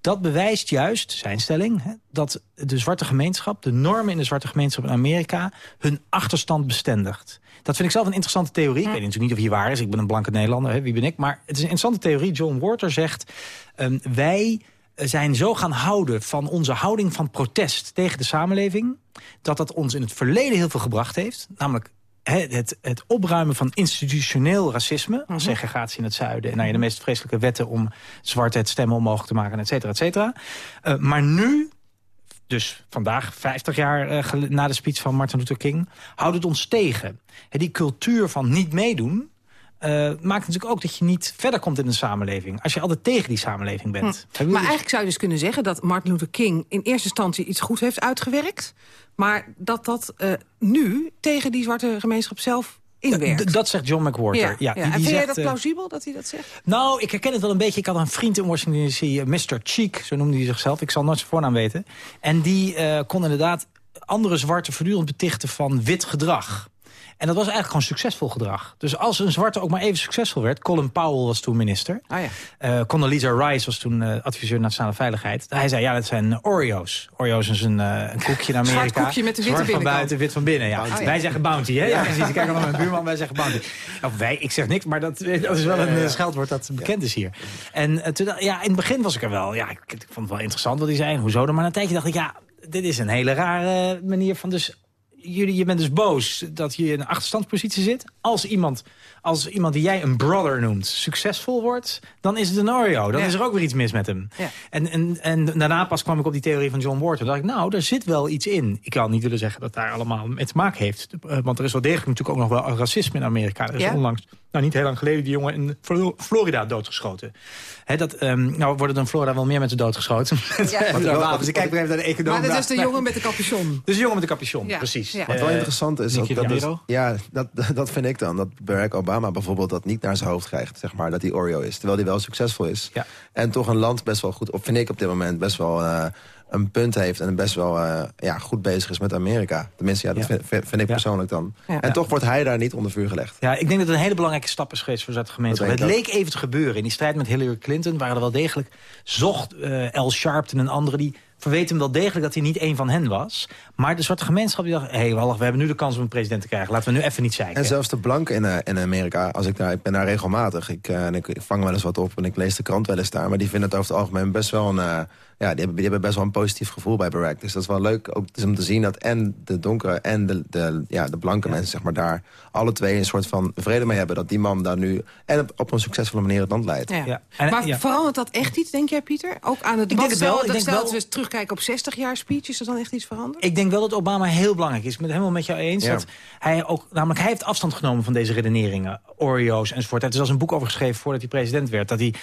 dat bewijst juist, zijn stelling, he, dat de zwarte gemeenschap, de normen in de zwarte gemeenschap in Amerika, hun achterstand bestendigt. Dat vind ik zelf een interessante theorie. Ik weet natuurlijk niet of hier waar is, ik ben een blanke Nederlander, he, wie ben ik? Maar het is een interessante theorie. John Warter zegt, um, wij zijn zo gaan houden van onze houding van protest tegen de samenleving... dat dat ons in het verleden heel veel gebracht heeft. Namelijk het, het opruimen van institutioneel racisme... segregatie in het zuiden... en nou, ja, de meest vreselijke wetten om zwarte het stemmen onmogelijk te maken... et cetera, et cetera. Eh, maar nu dus vandaag, 50 jaar eh, na de speech van Martin Luther King... houdt het ons tegen. Hè, die cultuur van niet meedoen... eh, maakt natuurlijk ook dat je niet verder komt in een samenleving. Als je altijd tegen die samenleving bent. Hm. Maar eigenlijk zou je dus kunnen zeggen dat Martin Luther King... in eerste instantie iets goed heeft uitgewerkt... maar dat dat eh, nu tegen die zwarte gemeenschap zelf inwerkt. Dat zegt John McWhorter. Ja, Ja, die- En vind jij dat eh, plausibel dat hij dat zegt? Nou, ik herken het wel een beetje. Ik had een vriend in Washington D.C., Mr. Cheek, zo noemde hij zichzelf. Ik zal nooit zijn voornaam weten. En die kon inderdaad andere zwarte voortdurend betichten van wit gedrag. En dat was eigenlijk gewoon succesvol gedrag. Dus als een zwarte ook maar even succesvol werd... Colin Powell was toen minister. Ah, ja. Eh, Condoleezza Rice was toen eh, adviseur nationale veiligheid. Hij zei, ja, dat zijn Oreo's. Oreo's is een, eh, een koekje in Amerika. Zwart koekje met de witte Zwart van buiten, wit van binnen. Ja. Wij zeggen bounty, hè? Ja. precies. Ik kijk al naar mijn buurman, wij zeggen bounty. Of wij, ik zeg niks, maar dat, dat is wel een scheldwoord dat bekend is hier. En toen, ja, in het begin was ik er wel... Ja, ik, ik vond het wel interessant wat hij zei. Hoezo dan? Maar na een tijdje dacht ik, ja, dit is een hele rare manier van... Dus, jullie, je bent dus boos dat je in een achterstandspositie zit. Als iemand, als iemand die jij een brother noemt succesvol wordt... dan is het een Oreo. Dan Ja. is er ook weer iets mis met hem. Ja. En, en, en daarna pas kwam ik op die theorie van John Wharton. dacht ik, nou, daar zit wel iets in. Ik kan niet willen zeggen dat daar allemaal mee te maken heeft. Eh, Want er is wel degelijk natuurlijk ook nog wel racisme in Amerika. Er is Ja? onlangs, nou niet heel lang geleden, die jongen in Flo- Florida doodgeschoten. Hè, dat, ehm, nou worden er in Florida wel meer mensen doodgeschoten. Ja. Met wapens. Ik kijk weer even naar de econoom. Maar dat is de jongen met de capuchon. Dus de jongen met de capuchon, Ja. precies. Ja. Wat wel Eh, interessant is, dat, dat is ja, dat, dat vind ik dan. Dat Barack Obama bijvoorbeeld dat niet naar zijn hoofd krijgt, zeg maar, dat hij Oreo is. Terwijl hij wel succesvol is. Ja. En toch een land best wel goed, of vind ik op dit moment, best wel eh, een punt heeft. En best wel eh, ja, goed bezig is met Amerika. Tenminste, ja, dat Ja. Vind, ik Ja. persoonlijk dan. Ja. En toch wordt hij daar niet onder vuur gelegd. Ja, ik denk dat het een hele belangrijke stap is geweest voor zwarte gemeenschap. Dat Het leek even te gebeuren. In die strijd met Hillary Clinton waren er wel degelijk... zocht eh Al Sharpton en anderen die verweten hem wel degelijk dat hij niet één van hen was. Maar de zwarte gemeenschap die dacht... hé, hey, we hebben nu de kans om een president te krijgen. Laten we nu even niet zeiken. En zelfs de blanken in, eh, in Amerika, als ik, daar, ik ben daar regelmatig. Ik, en ik, ik vang wel eens wat op en ik lees de krant wel eens daar. Maar die vinden het over het algemeen best wel een... ja, die hebben, die hebben best wel een positief gevoel bij Barack. Dus dat is wel leuk ook dus om te zien dat en de donkere en de, de, ja, de blanke mensen zeg maar, daar... alle twee een soort van vrede mee hebben. Dat die man daar nu en op, op een succesvolle manier het land leidt. Ja. Ja. En- maar ja. verandert dat echt iets, denk jij, Pieter? Ook aan het denk debat? het wel, Stel, ik dat, denk stel wel- dat we eens terugkijken op 60 jaar speech. Is er dan echt iets veranderd? Ik denk wel dat Obama heel belangrijk is. Ik ben het helemaal met jou eens. Ja. Dat hij ook, namelijk, hij heeft afstand genomen van deze redeneringen. Oreo's enzovoort. Hij heeft er zelfs een boek over geschreven voordat hij president werd. Dat hij,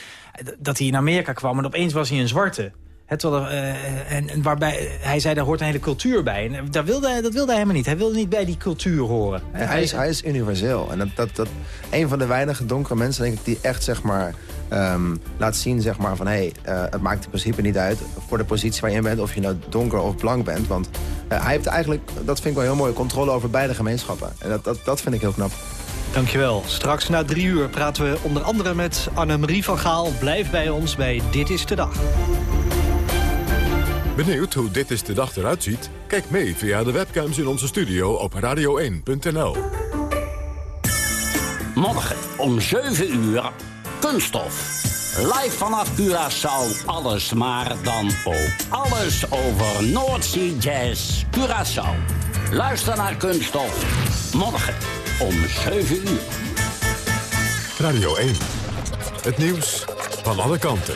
dat hij in Amerika kwam en opeens was hij een zwarte. Het, en, en waarbij hij zei, daar hoort een hele cultuur bij. En daar wilde, hij- dat wilde hij helemaal niet. Hij wilde niet bij die cultuur horen. Ja, hij, is, hij is universeel. En dat, dat, dat, een van de weinige donkere mensen, denk ik, die echt zeg maar, ehm, laat zien zeg maar, van hé, hey, eh, het maakt in principe niet uit voor de positie waar je in bent, of je nou donker of blank bent. Want eh, hij heeft eigenlijk, dat vind ik wel heel mooi, controle over beide gemeenschappen. En dat, dat, dat vind ik heel knap. Dankjewel. Straks na drie uur praten we onder andere met Annemarie van Gaal. Blijf bij ons bij Dit is de Dag. Benieuwd hoe dit is de dag eruit ziet? Kijk mee via de webcams in onze studio op radio1.nl. Morgen om 7 uur Kunststof. Live vanaf Curaçao, alles maar dan ook alles over Noordzee Jazz Curaçao. Luister naar Kunststof. Morgen om 7 uur. Radio 1. Het nieuws van alle kanten.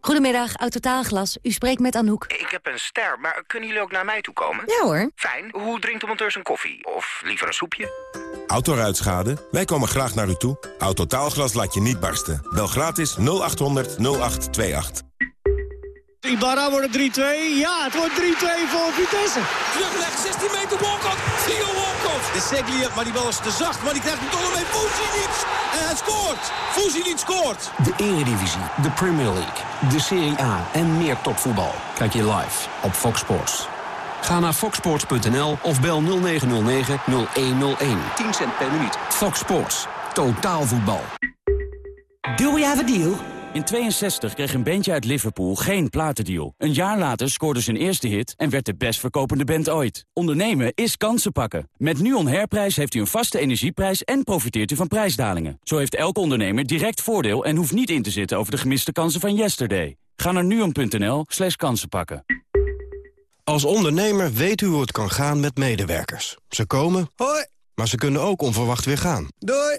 Goedemiddag, Autotaalglas. U spreekt met Anouk. Ik heb een ster, maar kunnen jullie ook naar mij toe komen? Ja hoor. Fijn. Hoe drinkt de monteur zijn koffie? Of liever een soepje? Autoruitschade? Wij komen graag naar u toe. Autotaalglas laat je niet barsten. Bel gratis 0800 0828. Ibarra wordt het 3-2. Ja, het wordt 3-2 voor Vitesse. Terugleg, 16 meter Walcott. Theo Walcott. De Seglia, maar die bal is te zacht. Maar die krijgt hem toch nog mee. Vucinic. En hij scoort. Fusilic scoort! De Eredivisie, de Premier League, de Serie A en meer topvoetbal. Kijk je live op Fox Sports. Ga naar foxsports.nl of bel 0909-0101. 10 cent per minuut. Fox Sports. Totaal voetbal. Do we have a deal? In 62 kreeg een bandje uit Liverpool geen platendeal. Een jaar later scoorde zijn eerste hit en werd de best verkopende band ooit. Ondernemen is kansen pakken. Met NUON Herprijs heeft u een vaste energieprijs en profiteert u van prijsdalingen. Zo heeft elke ondernemer direct voordeel en hoeft niet in te zitten over de gemiste kansen van yesterday. Ga naar nuon.nl slash kansen pakken. Als ondernemer weet u hoe het kan gaan met medewerkers. Ze komen, hoi, maar ze kunnen ook onverwacht weer gaan. Doei!